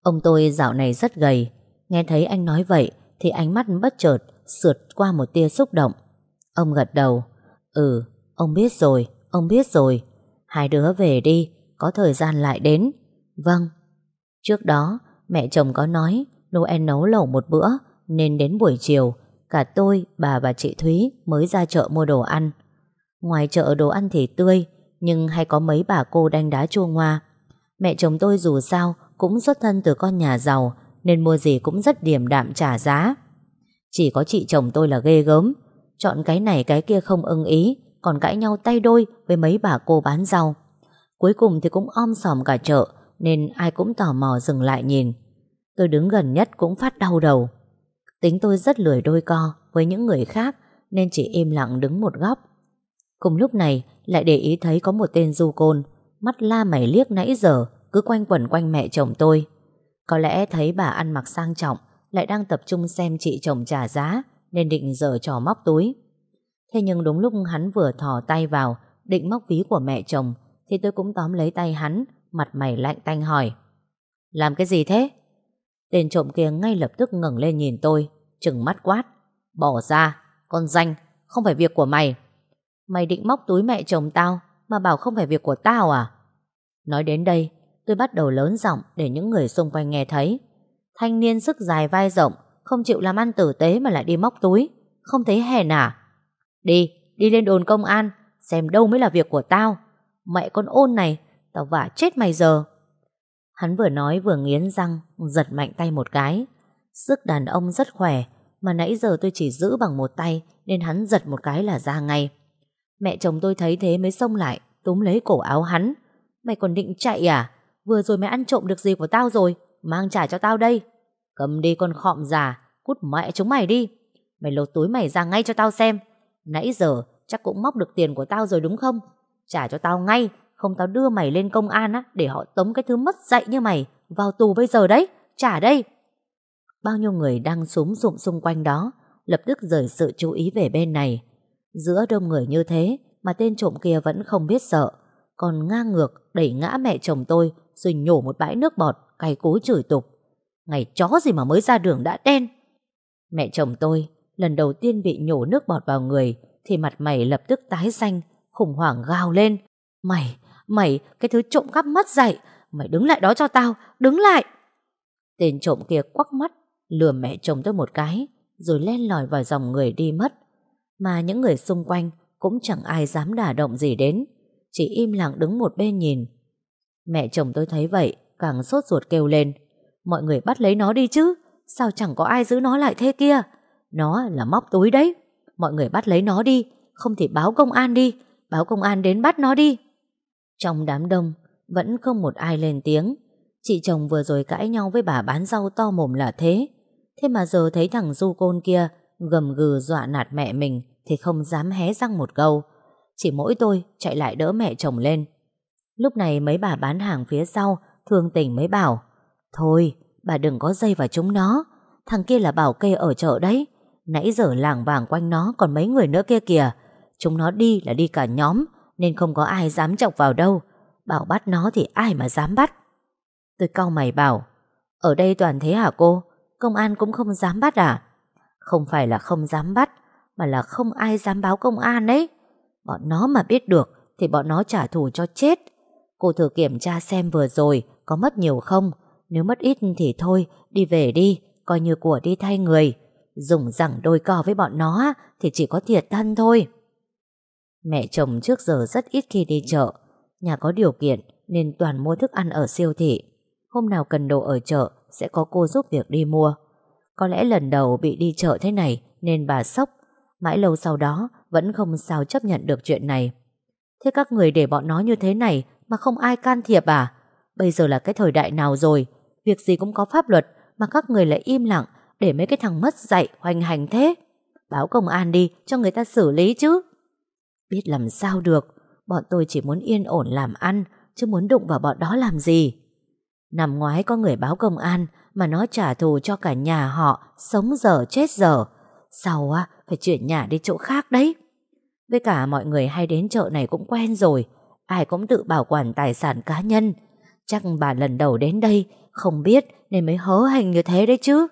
Ông tôi dạo này rất gầy. Nghe thấy anh nói vậy Thì ánh mắt bất chợt Sượt qua một tia xúc động. Ông gật đầu. Ừ ông biết rồi, Ông biết rồi. Hai đứa về đi Có thời gian lại đến. Vâng. Trước đó mẹ chồng có nói Noel nấu lẩu một bữa Nên đến buổi chiều Cả tôi, bà và chị Thúy mới ra chợ mua đồ ăn. Ngoài chợ đồ ăn thì tươi Nhưng hay có mấy bà cô đanh đá chua ngoa. Mẹ chồng tôi dù sao Cũng xuất thân từ con nhà giàu Nên mua gì cũng rất điềm đạm trả giá. Chỉ có chị chồng tôi là ghê gớm. Chọn cái này cái kia không ưng ý còn cãi nhau tay đôi Với mấy bà cô bán rau. Cuối cùng thì cũng om sòm cả chợ, Nên ai cũng tò mò dừng lại nhìn. Tôi đứng gần nhất cũng phát đau đầu. Tính tôi rất lười đôi co Với những người khác, Nên chỉ im lặng đứng một góc. Cùng lúc này, lại để ý thấy có một tên du côn, Mắt la mày liếc nãy giờ, Cứ quanh quẩn quanh mẹ chồng tôi. Có lẽ thấy bà ăn mặc sang trọng, Lại đang tập trung xem chị chồng trả giá, Nên định giờ trò móc túi. Thế nhưng đúng lúc hắn vừa thò tay vào Định móc ví của mẹ chồng Thì tôi cũng tóm lấy tay hắn Mặt mày lạnh tanh hỏi. Làm cái gì thế? Tên trộm kia ngay lập tức ngẩng lên nhìn tôi Trừng mắt quát. Bỏ ra, con danh Không phải việc của mày. Mày định móc túi mẹ chồng tao Mà bảo không phải việc của tao à? Nói đến đây tôi bắt đầu lớn giọng Để những người xung quanh nghe thấy. Thanh niên sức dài vai rộng Không chịu làm ăn tử tế mà lại đi móc túi Không thấy hèn à? Đi, đi lên đồn công an Xem đâu mới là việc của tao. Mẹ con ôn này Tao vả chết mày giờ. Hắn vừa nói vừa nghiến răng Giật mạnh tay một cái. Sức đàn ông rất khỏe Mà nãy giờ tôi chỉ giữ bằng một tay Nên hắn giật một cái là ra ngay. Mẹ chồng tôi thấy thế mới xông lại Túm lấy cổ áo hắn. Mày còn định chạy à? Vừa rồi mày ăn trộm được gì của tao rồi? Mang trả cho tao đây. Cầm đi con khọm già Cút mẹ chúng mày đi. Mày lột túi mày ra ngay cho tao xem. Nãy giờ chắc cũng móc được tiền của tao rồi đúng không? Trả cho tao ngay, Không tao đưa mày lên công an á, Để họ tống cái thứ mất dạy như mày, Vào tù bây giờ đấy, Trả đây. Bao nhiêu người đang súng rụm xung quanh đó, Lập tức rời sự chú ý về bên này. Giữa đông người như thế Mà tên trộm kia vẫn không biết sợ, Còn ngang ngược đẩy ngã mẹ chồng tôi Rồi nhổ một bãi nước bọt Cay cú chửi tục. Ngày chó gì mà mới ra đường đã đen? Mẹ chồng tôi lần đầu tiên bị nhổ nước bọt vào người thì mặt mày lập tức tái xanh, khủng hoảng gào lên. Mày, Mày, cái thứ trộm cắp mất dạy, mày đứng lại đó cho tao, đứng lại. Tên trộm kia quắc mắt, lừa mẹ chồng tôi một cái, rồi len lỏi vào dòng người đi mất. Mà những người xung quanh cũng chẳng ai dám đả động gì đến, chỉ im lặng đứng một bên nhìn. Mẹ chồng tôi thấy vậy, càng sốt ruột kêu lên. Mọi người bắt lấy nó đi chứ, sao chẳng có ai giữ nó lại thế kia? Nó là móc túi đấy. Mọi người bắt lấy nó đi, không thì báo công an đi, báo công an đến bắt nó đi. Trong đám đông, vẫn không một ai lên tiếng. Chị chồng vừa rồi cãi nhau với bà bán rau to mồm là thế. Thế mà giờ thấy thằng du côn kia gầm gừ dọa nạt mẹ mình thì không dám hé răng một câu. Chỉ mỗi tôi chạy lại đỡ mẹ chồng lên. Lúc này mấy bà bán hàng phía sau thương tình mới bảo Thôi, bà đừng có dây vào chúng nó. Thằng kia là bảo kê ở chợ đấy. Nãy giờ làng vàng quanh nó còn mấy người nữa kia kìa. Chúng nó đi là đi cả nhóm nên không có ai dám chọc vào đâu. Bảo bắt nó thì ai mà dám bắt. Tôi cau mày bảo Ở đây toàn thế hả cô? Công an cũng không dám bắt à? Không phải là không dám bắt mà là không ai dám báo công an đấy. Bọn nó mà biết được thì bọn nó trả thù cho chết. Cô thử kiểm tra xem vừa rồi có mất nhiều không. Nếu mất ít thì thôi, đi về đi, coi như của đi thay người. Dùng rằng đôi co với bọn nó thì chỉ có thiệt thân thôi. Mẹ chồng trước giờ rất ít khi đi chợ. Nhà có điều kiện nên toàn mua thức ăn ở siêu thị. Hôm nào cần đồ ở chợ, sẽ có cô giúp việc đi mua. Có lẽ lần đầu bị đi chợ thế này nên bà sốc. Mãi lâu sau đó, vẫn không sao chấp nhận được chuyện này. Thế các người để bọn nó như thế này mà không ai can thiệp à? Bây giờ là cái thời đại nào rồi? Việc gì cũng có pháp luật mà các người lại im lặng để mấy cái thằng mất dạy hoành hành thế. Báo công an đi cho người ta xử lý chứ. Biết làm sao được, bọn tôi chỉ muốn yên ổn làm ăn chứ muốn đụng vào bọn đó làm gì. Năm ngoái có người báo công an mà nó trả thù cho cả nhà họ sống dở chết dở. Sau á, phải chuyển nhà đi chỗ khác đấy. Với cả mọi người hay đến chợ này cũng quen rồi. Ai cũng tự bảo quản tài sản cá nhân. Chắc bà lần đầu đến đây không biết nên mới hớ hành như thế đấy chứ.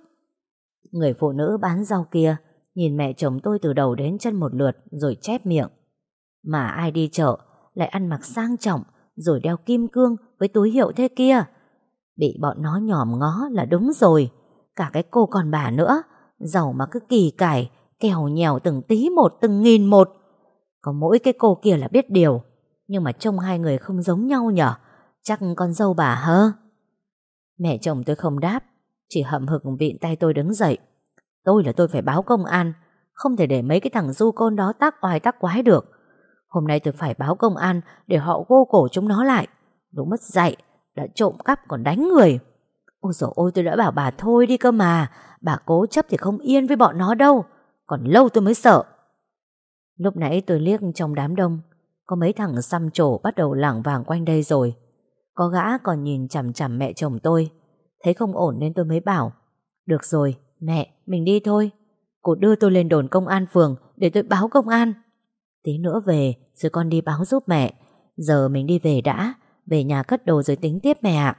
Người phụ nữ bán rau kia nhìn mẹ chồng tôi từ đầu đến chân một lượt rồi chép miệng. Mà ai đi chợ lại ăn mặc sang trọng rồi đeo kim cương với túi hiệu thế kia. Bị bọn nó nhòm ngó là đúng rồi. Cả cái cô còn bà nữa, giàu mà cứ kỳ cải, kèo nhèo từng tí một, từng nghìn một. Có mỗi cái cô kia là biết điều. Nhưng mà trông hai người không giống nhau nhở? Chắc con dâu bà hơ? Mẹ chồng tôi không đáp, chỉ hậm hực vịn tay tôi đứng dậy. Tôi là tôi phải báo công an, không thể để mấy cái thằng du côn đó tác oai tác quái được. Hôm nay tôi phải báo công an để họ gô cổ chúng nó lại. Đúng mất dạy, đã trộm cắp còn đánh người. Ôi dồi ôi tôi đã bảo bà thôi đi cơ mà, bà cố chấp thì không yên với bọn nó đâu. Còn lâu tôi mới sợ. Lúc nãy tôi liếc trong đám đông, có mấy thằng xăm trổ bắt đầu lảng vàng quanh đây rồi. Có gã còn nhìn chằm chằm mẹ chồng tôi. Thấy không ổn nên tôi mới bảo. Được rồi, mẹ, mình đi thôi. Cô đưa tôi lên đồn công an phường để tôi báo công an. Tí nữa về rồi con đi báo giúp mẹ Giờ mình đi về đã Về nhà cất đồ rồi tính tiếp mẹ ạ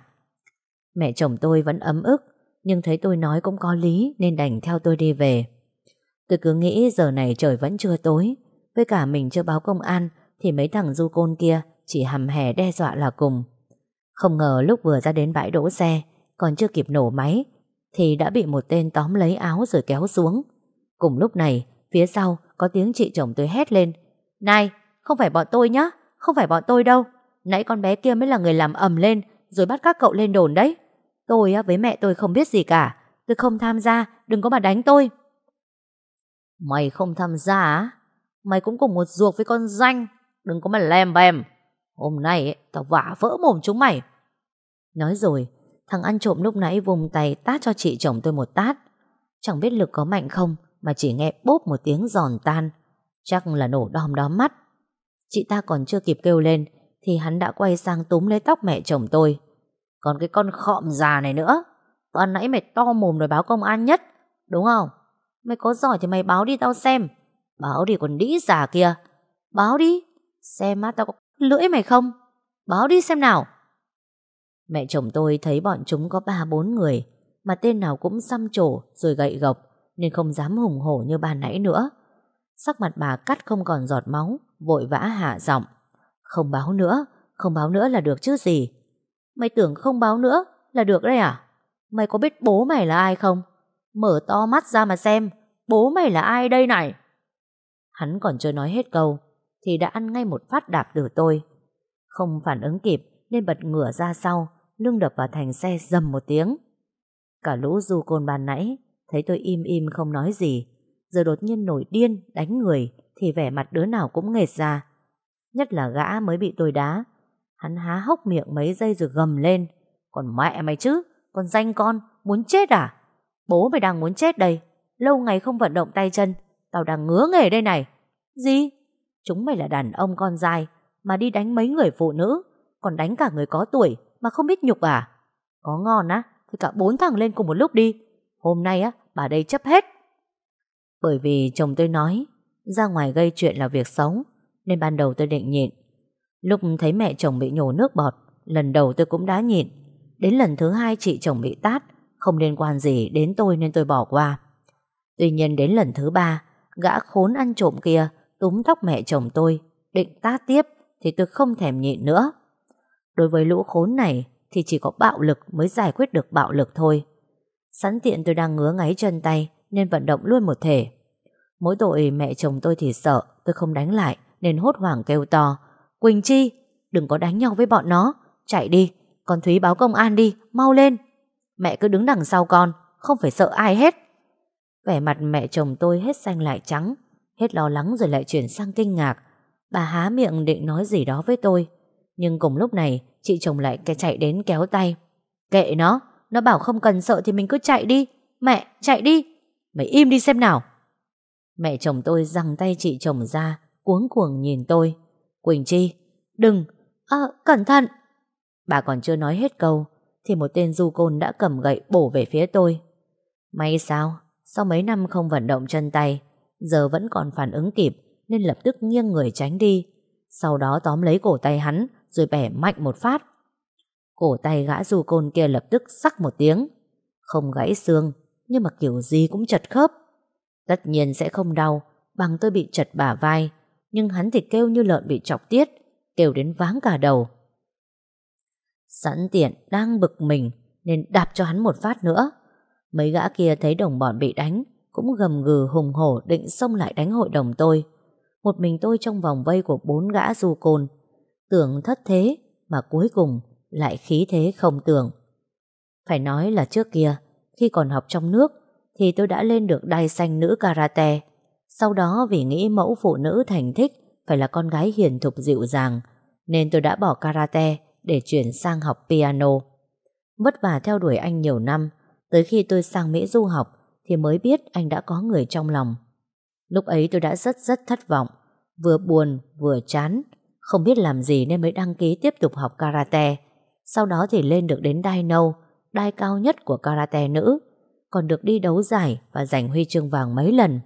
Mẹ chồng tôi vẫn ấm ức Nhưng thấy tôi nói cũng có lý Nên đành theo tôi đi về Tôi cứ nghĩ giờ này trời vẫn chưa tối Với cả mình chưa báo công an Thì mấy thằng du côn kia Chỉ hầm hè đe dọa là cùng Không ngờ lúc vừa ra đến bãi đỗ xe còn chưa kịp nổ máy Thì đã bị một tên tóm lấy áo rồi kéo xuống Cùng lúc này Phía sau có tiếng chị chồng tôi hét lên này, không phải bọn tôi nhá, không phải bọn tôi đâu. Nãy con bé kia mới là người làm ầm lên rồi bắt các cậu lên đồn đấy. Tôi với mẹ tôi không biết gì cả. Tôi không tham gia, đừng có mà đánh tôi. Mày không tham gia á? Mày cũng cùng một ruột với con danh. Đừng có mà lem bèm. Hôm nay ấy, tao vả vỡ mồm chúng mày. Nói rồi, thằng ăn trộm lúc nãy vùng tay tát cho chị chồng tôi một tát. Chẳng biết lực có mạnh không, mà chỉ nghe bốp một tiếng giòn tan. Chắc là nổ đom đóm mắt. Chị ta còn chưa kịp kêu lên, Thì hắn đã quay sang túm lấy tóc mẹ chồng tôi. Còn cái con khọm già này nữa. Toàn nãy mày to mồm rồi báo công an nhất, Đúng không? Mày có giỏi thì mày báo đi tao xem. Báo đi còn đĩ già kia. Báo đi. Xem má tao có lưỡi mày không? Báo đi xem nào. Mẹ chồng tôi thấy bọn chúng có ba, bốn người, Mà tên nào cũng xăm trổ Rồi gậy gộc, Nên không dám hùng hổ như ban nãy nữa. Sắc mặt bà cắt không còn giọt máu, Vội vã hạ giọng. Không báo nữa, Không báo nữa là được chứ gì? Mày tưởng không báo nữa là được đấy à? Mày có biết bố mày là ai không? Mở to mắt ra mà xem, Bố mày là ai đây này? Hắn còn chưa nói hết câu, Thì đã ăn ngay một phát đạp từ tôi. Không phản ứng kịp, Nên bật ngửa ra sau Lưng đập vào thành xe dầm một tiếng. Cả lũ du côn ban nãy, Thấy tôi im im không nói gì. Giờ đột nhiên nổi điên, đánh người, Thì vẻ mặt đứa nào cũng nghệt ra. Nhất là gã mới bị tôi đá. Hắn há hốc miệng mấy giây rồi gầm lên. Còn mẹ mày chứ, Còn danh con, Muốn chết à? Bố mày đang muốn chết đây. Lâu ngày không vận động tay chân. Tao đang ngứa nghề đây này. Gì? Chúng mày là đàn ông con dài Mà đi đánh mấy người phụ nữ, Còn đánh cả người có tuổi. Mà không biết nhục à? Có ngon á, Thì cả bốn thằng lên cùng một lúc đi. Hôm nay á, bà đây chấp hết. Bởi vì chồng tôi nói, Ra ngoài gây chuyện là việc xấu, Nên ban đầu tôi định nhịn. Lúc thấy mẹ chồng bị nhổ nước bọt, Lần đầu tôi cũng đã nhịn. Đến lần thứ hai chị chồng bị tát, Không liên quan gì đến tôi nên tôi bỏ qua. Tuy nhiên đến lần thứ ba, Gã khốn ăn trộm kia Túm tóc mẹ chồng tôi, Định tát tiếp Thì tôi không thèm nhịn nữa. Đối với lũ khốn này Thì chỉ có bạo lực mới giải quyết được bạo lực thôi. Sẵn tiện tôi đang ngứa ngáy chân tay Nên vận động luôn một thể. Mỗi tội mẹ chồng tôi thì sợ, Tôi không đánh lại Nên hốt hoảng kêu to. Quỳnh Chi, Đừng có đánh nhau với bọn nó. Chạy đi, Con Thúy báo công an đi, Mau lên. Mẹ cứ đứng đằng sau con, Không phải sợ ai hết. Vẻ mặt mẹ chồng tôi hết xanh lại trắng, Hết lo lắng rồi lại chuyển sang kinh ngạc. Bà há miệng định nói gì đó với tôi. Nhưng cùng lúc này, Chị chồng lại cái chạy đến kéo tay. Kệ nó Nó bảo không cần sợ thì mình cứ chạy đi. Mẹ, chạy đi. Mày im đi xem nào. Mẹ chồng tôi giằng tay chị chồng ra, Cuống cuồng nhìn tôi. Quỳnh Chi, Đừng. À cẩn thận. Bà còn chưa nói hết câu, Thì một tên du côn đã cầm gậy bổ về phía tôi. May sao, Sau mấy năm không vận động chân tay, Giờ vẫn còn phản ứng kịp, Nên lập tức nghiêng người tránh đi. Sau đó tóm lấy cổ tay hắn rồi bẻ mạnh một phát. Cổ tay gã du côn kia lập tức sắc một tiếng. Không gãy xương, Nhưng mà kiểu gì cũng chật khớp. Tất nhiên sẽ không đau, Bằng tôi bị chật bả vai, Nhưng hắn thì kêu như lợn bị chọc tiết, Kêu đến váng cả đầu. Sẵn tiện đang bực mình, Nên đạp cho hắn một phát nữa. Mấy gã kia thấy đồng bọn bị đánh, Cũng gầm gừ hùng hổ Định xông lại đánh hội đồng tôi. Một mình tôi trong vòng vây của bốn gã du côn Tưởng thất thế Mà cuối cùng lại khí thế không tưởng. Phải nói là trước kia, Khi còn học trong nước Thì tôi đã lên được đai xanh nữ karate. Sau đó vì nghĩ mẫu phụ nữ thành thích Phải là con gái hiền thục dịu dàng, Nên tôi đã bỏ karate Để chuyển sang học piano. Vất vả theo đuổi anh nhiều năm, Tới khi tôi sang Mỹ du học Thì mới biết anh đã có người trong lòng. Lúc ấy tôi đã rất rất thất vọng, Vừa buồn, vừa chán không biết làm gì nên mới đăng ký tiếp tục học karate. Sau đó thì lên được đến đai nâu Đai cao nhất của karate nữ. Còn được đi đấu giải Và giành huy chương vàng mấy lần.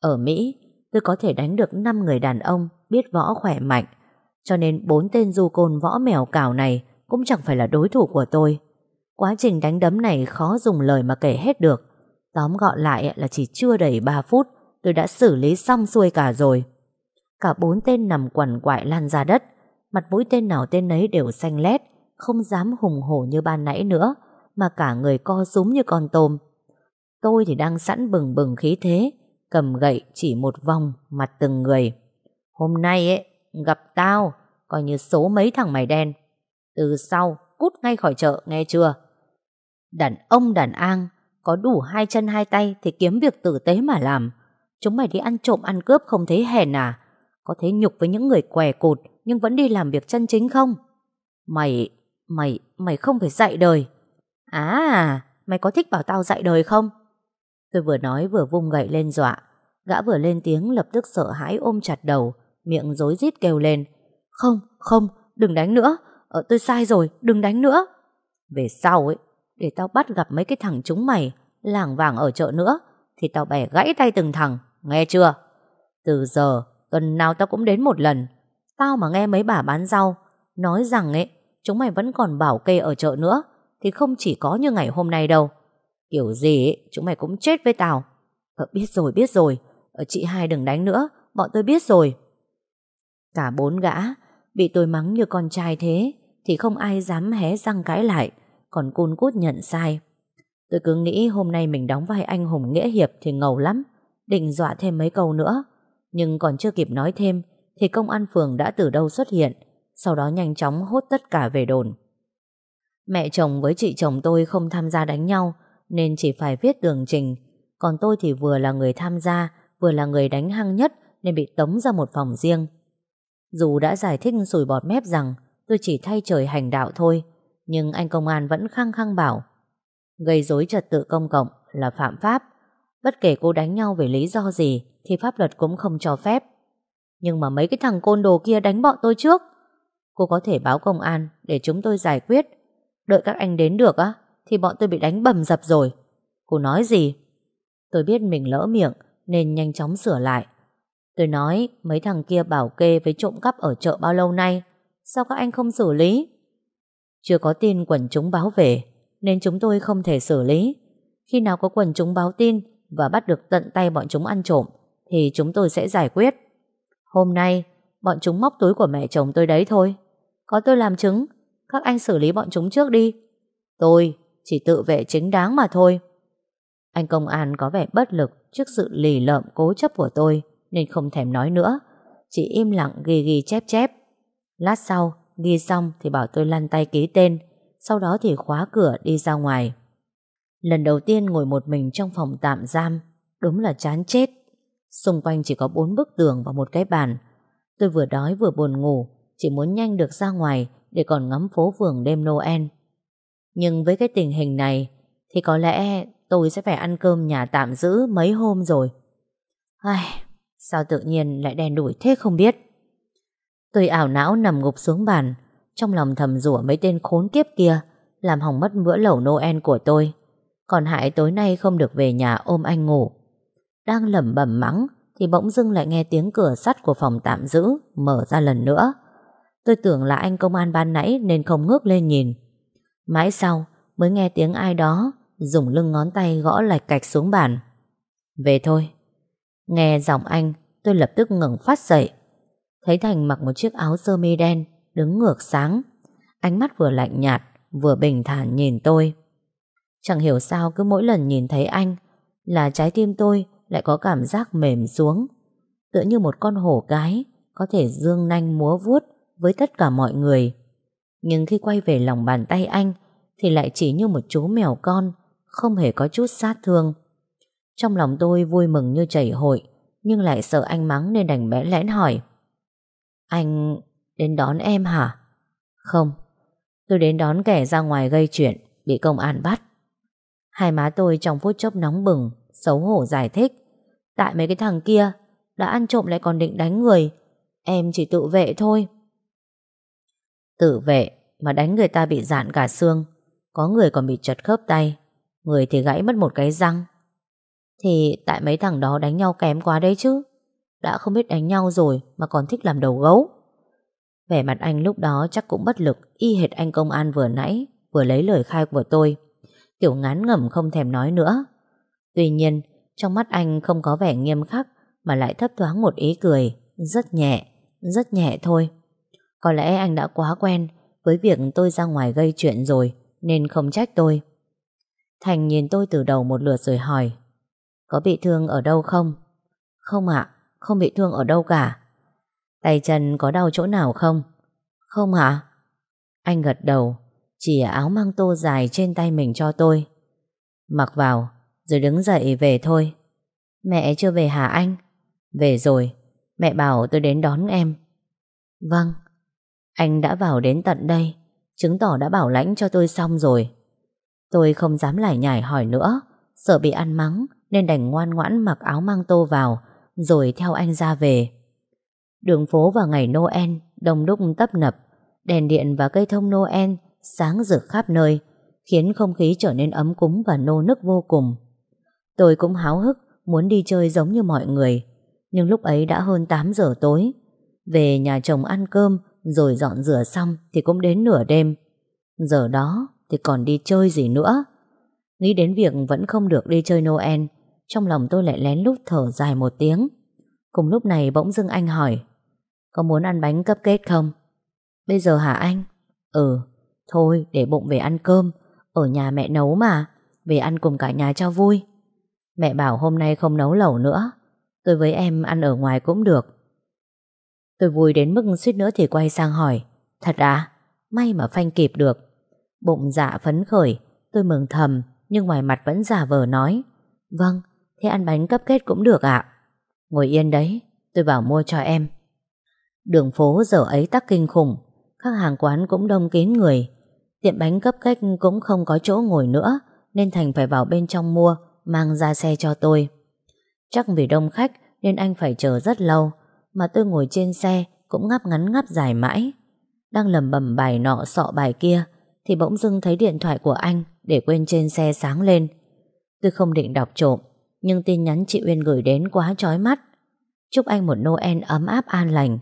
Ở Mỹ tôi có thể đánh được 5 người đàn ông Biết võ khỏe mạnh. Cho nên bốn tên du côn võ mèo cào này Cũng chẳng phải là đối thủ của tôi. Quá trình đánh đấm này khó dùng lời mà kể hết được. Tóm gọn lại là chỉ chưa đầy 3 phút, tôi đã xử lý xong xuôi cả rồi. Cả bốn tên nằm quằn quại lan ra đất, mặt mũi tên nào tên nấy đều xanh lét, không dám hùng hổ như ban nãy nữa, mà cả người co súng như con tôm. Tôi thì đang sẵn bừng bừng khí thế, cầm gậy chỉ một vòng mặt từng người. Hôm nay ấy, gặp tao, coi như số mấy thằng mày đen. Từ sau, cút ngay khỏi chợ, nghe chưa? Đàn ông đàn an Có đủ hai chân hai tay Thì kiếm việc tử tế mà làm Chúng mày đi ăn trộm ăn cướp không thấy hèn à có thế nhục với những người què cột Nhưng vẫn đi làm việc chân chính không? Mày Mày Mày không phải dạy đời. À Mày có thích bảo tao dạy đời không? Tôi vừa nói vừa vung gậy lên dọa. Gã vừa lên tiếng lập tức sợ hãi ôm chặt đầu Miệng rối rít kêu lên. Không, không, đừng đánh nữa. Ờ, Tôi sai rồi, đừng đánh nữa. Về sau ấy để tao bắt gặp mấy cái thằng chúng mày làng vàng ở chợ nữa thì tao bẻ gãy tay từng thằng, nghe chưa? Từ giờ, tuần nào tao cũng đến một lần. Tao mà nghe mấy bà bán rau nói rằng ấy, chúng mày vẫn còn bảo kê ở chợ nữa thì không chỉ có như ngày hôm nay đâu. Kiểu gì ấy, chúng mày cũng chết với tao. Ờ, biết rồi, biết rồi. ờ, chị hai đừng đánh nữa, bọn tôi biết rồi. Cả bốn gã Bị tôi mắng như con trai thế Thì không ai dám hé răng cãi lại Còn cun cút nhận sai Tôi cứ nghĩ hôm nay mình đóng vai anh hùng nghĩa hiệp Thì ngầu lắm Định dọa thêm mấy câu nữa nhưng còn chưa kịp nói thêm, Thì công an phường đã từ đâu xuất hiện, Sau đó nhanh chóng hốt tất cả về đồn. Mẹ chồng với chị chồng tôi không tham gia đánh nhau, Nên chỉ phải viết tường trình. Còn tôi thì vừa là người tham gia, Vừa là người đánh hăng nhất, Nên bị tống ra một phòng riêng. Dù đã giải thích sùi bọt mép rằng Tôi chỉ thay trời hành đạo thôi, Nhưng anh công an vẫn khăng khăng bảo, Gây dối trật tự công cộng là phạm pháp Bất kể cô đánh nhau về lý do gì Thì pháp luật cũng không cho phép. Nhưng mà mấy cái thằng côn đồ kia đánh bọn tôi trước. Cô có thể báo công an Để chúng tôi giải quyết. Đợi các anh đến được á, Thì bọn tôi bị đánh bầm dập rồi. Cô nói gì? Tôi biết mình lỡ miệng Nên nhanh chóng sửa lại. Tôi nói, mấy thằng kia bảo kê với trộm cắp ở chợ bao lâu nay? Sao các anh không xử lý? Chưa có tin quần chúng báo về, Nên chúng tôi không thể xử lý. Khi nào có quần chúng báo tin và bắt được tận tay bọn chúng ăn trộm, Thì chúng tôi sẽ giải quyết. Hôm nay, Bọn chúng móc túi của mẹ chồng tôi đấy thôi. Có tôi làm chứng, Các anh xử lý bọn chúng trước đi. Tôi chỉ tự vệ chính đáng mà thôi. Anh công an có vẻ bất lực Trước sự lì lợm cố chấp của tôi, Nên không thèm nói nữa. Chỉ im lặng ghi ghi chép chép. Lát sau, ghi xong thì bảo tôi lăn tay ký tên, Sau đó thì khóa cửa đi ra ngoài. Lần đầu tiên ngồi một mình trong phòng tạm giam Đúng là chán chết. Xung quanh chỉ có bốn bức tường và một cái bàn. Tôi vừa đói vừa buồn ngủ Chỉ muốn nhanh được ra ngoài Để còn ngắm phố phường đêm Noel. Nhưng với cái tình hình này Thì có lẽ tôi sẽ phải ăn cơm nhà tạm giữ mấy hôm rồi. Ai, Sao tự nhiên lại đen đủi thế không biết? Tôi ảo não nằm ngục xuống bàn Trong lòng thầm rủa mấy tên khốn kiếp kia Làm hỏng mất bữa lẩu Noel của tôi. Còn hại tối nay không được về nhà ôm anh ngủ. Đang lẩm bẩm mắng, Thì bỗng dưng lại nghe tiếng cửa sắt của phòng tạm giữ Mở ra lần nữa. Tôi tưởng là anh công an ban nãy Nên không ngước lên nhìn. Mãi sau, mới nghe tiếng ai đó Dùng lưng ngón tay gõ lạch cạch xuống bàn. Về thôi. Nghe giọng anh, Tôi lập tức ngẩng phát dậy. Thấy Thành mặc một chiếc áo sơ mi đen, Đứng ngược sáng. Ánh mắt vừa lạnh nhạt, Vừa bình thản nhìn tôi. Chẳng hiểu sao cứ mỗi lần nhìn thấy anh Là trái tim tôi lại có cảm giác mềm xuống. Tựa như một con hổ cái Có thể dương nanh múa vuốt Với tất cả mọi người. Nhưng khi quay về lòng bàn tay anh Thì lại chỉ như một chú mèo con, Không hề có chút sát thương. Trong lòng tôi vui mừng như chảy hội, Nhưng lại sợ anh mắng nên đành bẽ lẽn hỏi. Anh đến đón em hả? Không, Tôi đến đón kẻ ra ngoài gây chuyện, Bị công an bắt. Hai má tôi trong phút chốc nóng bừng, Xấu hổ giải thích. Tại mấy cái thằng kia Đã ăn trộm lại còn định đánh người. Em chỉ tự vệ thôi. Tự vệ Mà đánh người ta bị dạn cả xương. Có người còn bị chật khớp tay. Người thì gãy mất một cái răng. Thì tại mấy thằng đó đánh nhau kém quá đấy chứ. Đã không biết đánh nhau rồi Mà còn thích làm đầu gấu. Vẻ mặt anh lúc đó chắc cũng bất lực, Y hệt anh công an vừa nãy, Vừa lấy lời khai của tôi. Kiểu ngán ngẩm không thèm nói nữa. Tuy nhiên trong mắt anh không có vẻ nghiêm khắc Mà lại thấp thoáng một ý cười Rất nhẹ, rất nhẹ thôi. Có lẽ anh đã quá quen Với việc tôi ra ngoài gây chuyện rồi Nên không trách tôi. Thành nhìn tôi từ đầu một lượt rồi hỏi Có bị thương ở đâu không? Không ạ, không bị thương ở đâu cả. Tay chân có đau chỗ nào không? Không ạ. Anh gật đầu. Chỉ áo mang tô dài trên tay mình cho tôi. Mặc vào, Rồi đứng dậy về thôi. Mẹ chưa về hả anh? Về rồi, Mẹ bảo tôi đến đón em. Vâng Anh đã vào đến tận đây, Chứng tỏ đã bảo lãnh cho tôi xong rồi. Tôi không dám lải nhải hỏi nữa, Sợ bị ăn mắng Nên đành ngoan ngoãn mặc áo mang tô vào, Rồi theo anh ra về. Đường phố vào ngày Noel Đông đúc tấp nập, Đèn điện và cây thông Noel Sáng rực khắp nơi Khiến không khí trở nên ấm cúng và nô nức vô cùng. Tôi cũng háo hức Muốn đi chơi giống như mọi người Nhưng lúc ấy đã hơn 8 giờ tối. Về nhà chồng ăn cơm Rồi dọn rửa xong Thì cũng đến nửa đêm. Giờ đó thì còn đi chơi gì nữa? Nghĩ đến việc vẫn không được đi chơi Noel Trong lòng tôi lại lén lút thở dài một tiếng. Cùng lúc này bỗng dưng anh hỏi Có muốn ăn bánh cupcake không? Bây giờ hả anh? Ừ, thôi để bụng về ăn cơm. Ở nhà mẹ nấu mà. Về ăn cùng cả nhà cho vui. Mẹ bảo hôm nay không nấu lẩu nữa. Tôi với em ăn ở ngoài cũng được. Tôi vui đến mức suýt nữa thì quay sang hỏi. Thật à? May mà phanh kịp được. Bụng dạ phấn khởi, tôi mừng thầm, nhưng ngoài mặt vẫn giả vờ nói. Vâng, thế ăn bánh cấp kết cũng được ạ. Ngồi yên đấy, tôi bảo mua cho em. Đường phố giờ ấy tắc kinh khủng, các hàng quán cũng đông kín người. Tiệm bánh cấp cách cũng không có chỗ ngồi nữa, nên Thành phải vào bên trong mua, mang ra xe cho tôi. Chắc vì đông khách nên anh phải chờ rất lâu, mà tôi ngồi trên xe cũng ngắp ngắn ngắp dài mãi. Đang lầm bầm bài nọ sọ bài kia, thì bỗng dưng thấy điện thoại của anh để quên trên xe sáng lên. Tôi không định đọc trộm, nhưng tin nhắn chị Uyên gửi đến quá chói mắt. Chúc anh một Noel ấm áp an lành.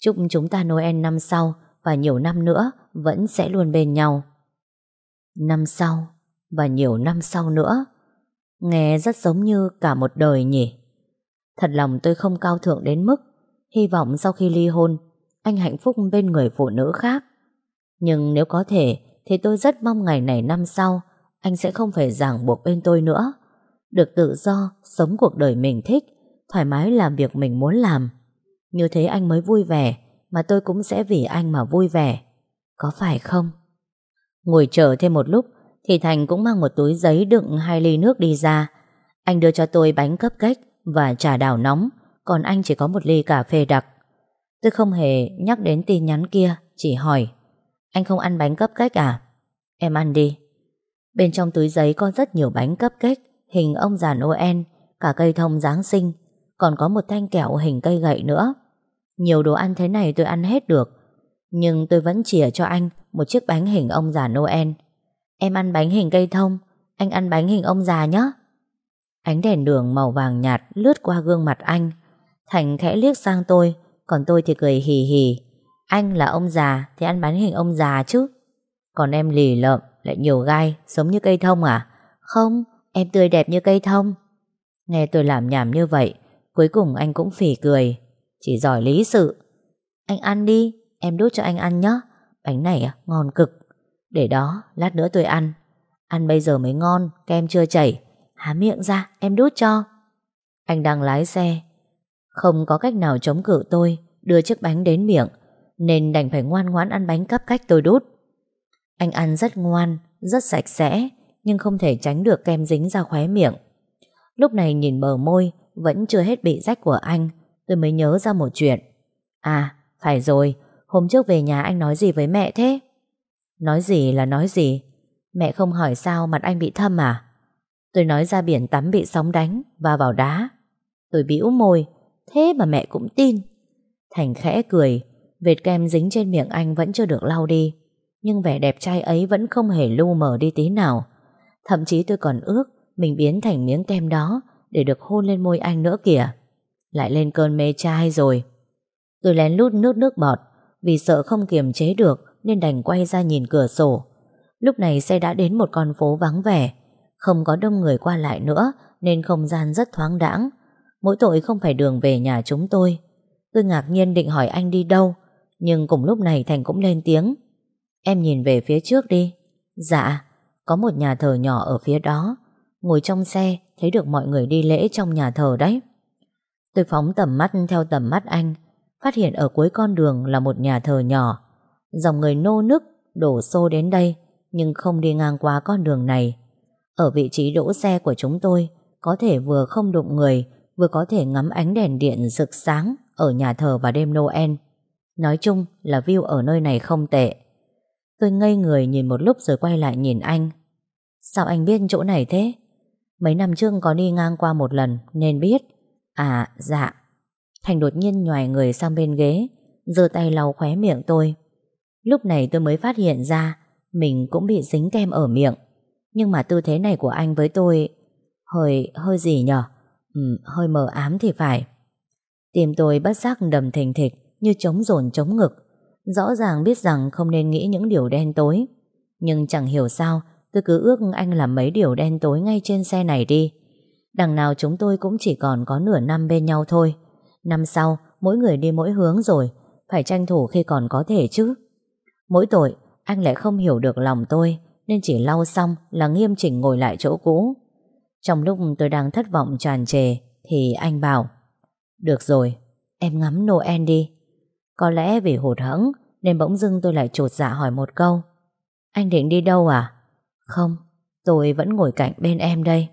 Chúc chúng ta Noel năm sau và nhiều năm nữa vẫn sẽ luôn bên nhau. Năm sau và nhiều năm sau nữa. Nghe rất giống như cả một đời nhỉ. Thật lòng tôi không cao thượng đến mức hy vọng sau khi ly hôn anh hạnh phúc bên người phụ nữ khác. Nhưng nếu có thể thì tôi rất mong ngày này năm sau anh sẽ không phải ràng buộc bên tôi nữa. Được tự do, sống cuộc đời mình thích, thoải mái làm việc mình muốn làm. Như thế anh mới vui vẻ, mà tôi cũng sẽ vì anh mà vui vẻ. Có phải không? Ngồi chờ thêm một lúc, thì Thành cũng mang một túi giấy đựng hai ly nước đi ra. Anh đưa cho tôi bánh cấp cách và trà đào nóng, còn anh chỉ có một ly cà phê đặc. Tôi không hề nhắc đến tin nhắn kia, chỉ hỏi. Anh không ăn bánh cấp cách à? Em ăn đi. Bên trong túi giấy có rất nhiều bánh cấp cách hình ông già Noel, cả cây thông Giáng sinh, còn có một thanh kẹo hình cây gậy nữa. Nhiều đồ ăn thế này tôi ăn hết được, nhưng tôi vẫn chỉa cho anh một chiếc bánh hình ông già Noel. Em ăn bánh hình cây thông, anh ăn bánh hình ông già nhé. Ánh đèn đường màu vàng nhạt lướt qua gương mặt anh. Thành khẽ liếc sang tôi, còn tôi thì cười hì hì. Anh là ông già thì ăn bánh hình ông già chứ. Còn em lì lợm, lại nhiều gai, giống như cây thông à? Không, em tươi đẹp như cây thông. Nghe tôi làm nhảm như vậy, cuối cùng anh cũng phỉ cười. Chỉ giỏi lý sự. Anh ăn đi, em đút cho anh ăn nhé. Bánh này à, ngon cực. Để đó, lát nữa tôi ăn. Ăn bây giờ mới ngon, kem chưa chảy. Há miệng ra, em đút cho. Anh đang lái xe. Không có cách nào chống cự tôi, đưa chiếc bánh đến miệng, nên đành phải ngoan ngoãn ăn bánh cắp cách tôi đút. Anh ăn rất ngoan, rất sạch sẽ, nhưng không thể tránh được kem dính ra khóe miệng. Lúc này nhìn bờ môi vẫn chưa hết bị rách của anh, tôi mới nhớ ra một chuyện. À, phải rồi, hôm trước về nhà anh nói gì với mẹ thế? Nói gì là nói gì? Mẹ không hỏi sao mặt anh bị thâm à? Tôi nói ra biển tắm bị sóng đánh và vào đá. Tôi bĩu môi, thế mà mẹ cũng tin. Thành khẽ cười, vệt kem dính trên miệng anh vẫn chưa được lau đi. Nhưng vẻ đẹp trai ấy vẫn không hề lu mờ đi tí nào. Thậm chí tôi còn ước mình biến thành miếng kem đó để được hôn lên môi anh nữa kìa. Lại lên cơn mê trai rồi. Tôi lén lút nước nước bọt vì sợ không kiềm chế được nên đành quay ra nhìn cửa sổ. Lúc này xe đã đến một con phố vắng vẻ, không có đông người qua lại nữa nên không gian rất thoáng đãng. Mỗi tội không phải đường về nhà chúng tôi. Tôi ngạc nhiên định hỏi anh đi đâu, nhưng cùng lúc này Thành cũng lên tiếng. Em nhìn về phía trước đi. Dạ, có một nhà thờ nhỏ ở phía đó. Ngồi trong xe thấy được mọi người đi lễ trong nhà thờ đấy. Tôi phóng tầm mắt theo tầm mắt anh, phát hiện ở cuối con đường là một nhà thờ nhỏ. Dòng người nô nức đổ xô đến đây, nhưng không đi ngang qua con đường này. Ở vị trí đỗ xe của chúng tôi, có thể vừa không đụng người, vừa có thể ngắm ánh đèn điện rực sáng ở nhà thờ vào đêm Noel. Nói chung là view ở nơi này không tệ. Tôi ngây người nhìn một lúc rồi quay lại nhìn anh. Sao anh biết chỗ này thế? Mấy năm trước có đi ngang qua một lần nên biết. À, dạ. Thành đột nhiên nhòi người sang bên ghế, giơ tay lau khóe miệng tôi. Lúc này tôi mới phát hiện ra mình cũng bị dính kem ở miệng. Nhưng mà tư thế này của anh với tôi hơi, hơi gì nhở? Ừ, hơi mờ ám thì phải. Tim tôi bất giác đầm thình thịch như trống rồn trống ngực. Rõ ràng biết rằng không nên nghĩ những điều đen tối. Nhưng chẳng hiểu sao tôi cứ ước anh làm mấy điều đen tối ngay trên xe này đi. Đằng nào chúng tôi cũng chỉ còn có nửa năm bên nhau thôi. Năm sau, mỗi người đi mỗi hướng rồi. Phải tranh thủ khi còn có thể chứ. Mỗi tội anh lại không hiểu được lòng tôi Nên chỉ lau xong là nghiêm chỉnh ngồi lại chỗ cũ Trong lúc tôi đang thất vọng tràn trề Thì anh bảo Được rồi, em ngắm Noel đi Có lẽ vì hụt hẫng Nên bỗng dưng tôi lại trột dạ hỏi một câu Anh định đi đâu à? Không, tôi vẫn ngồi cạnh bên em đây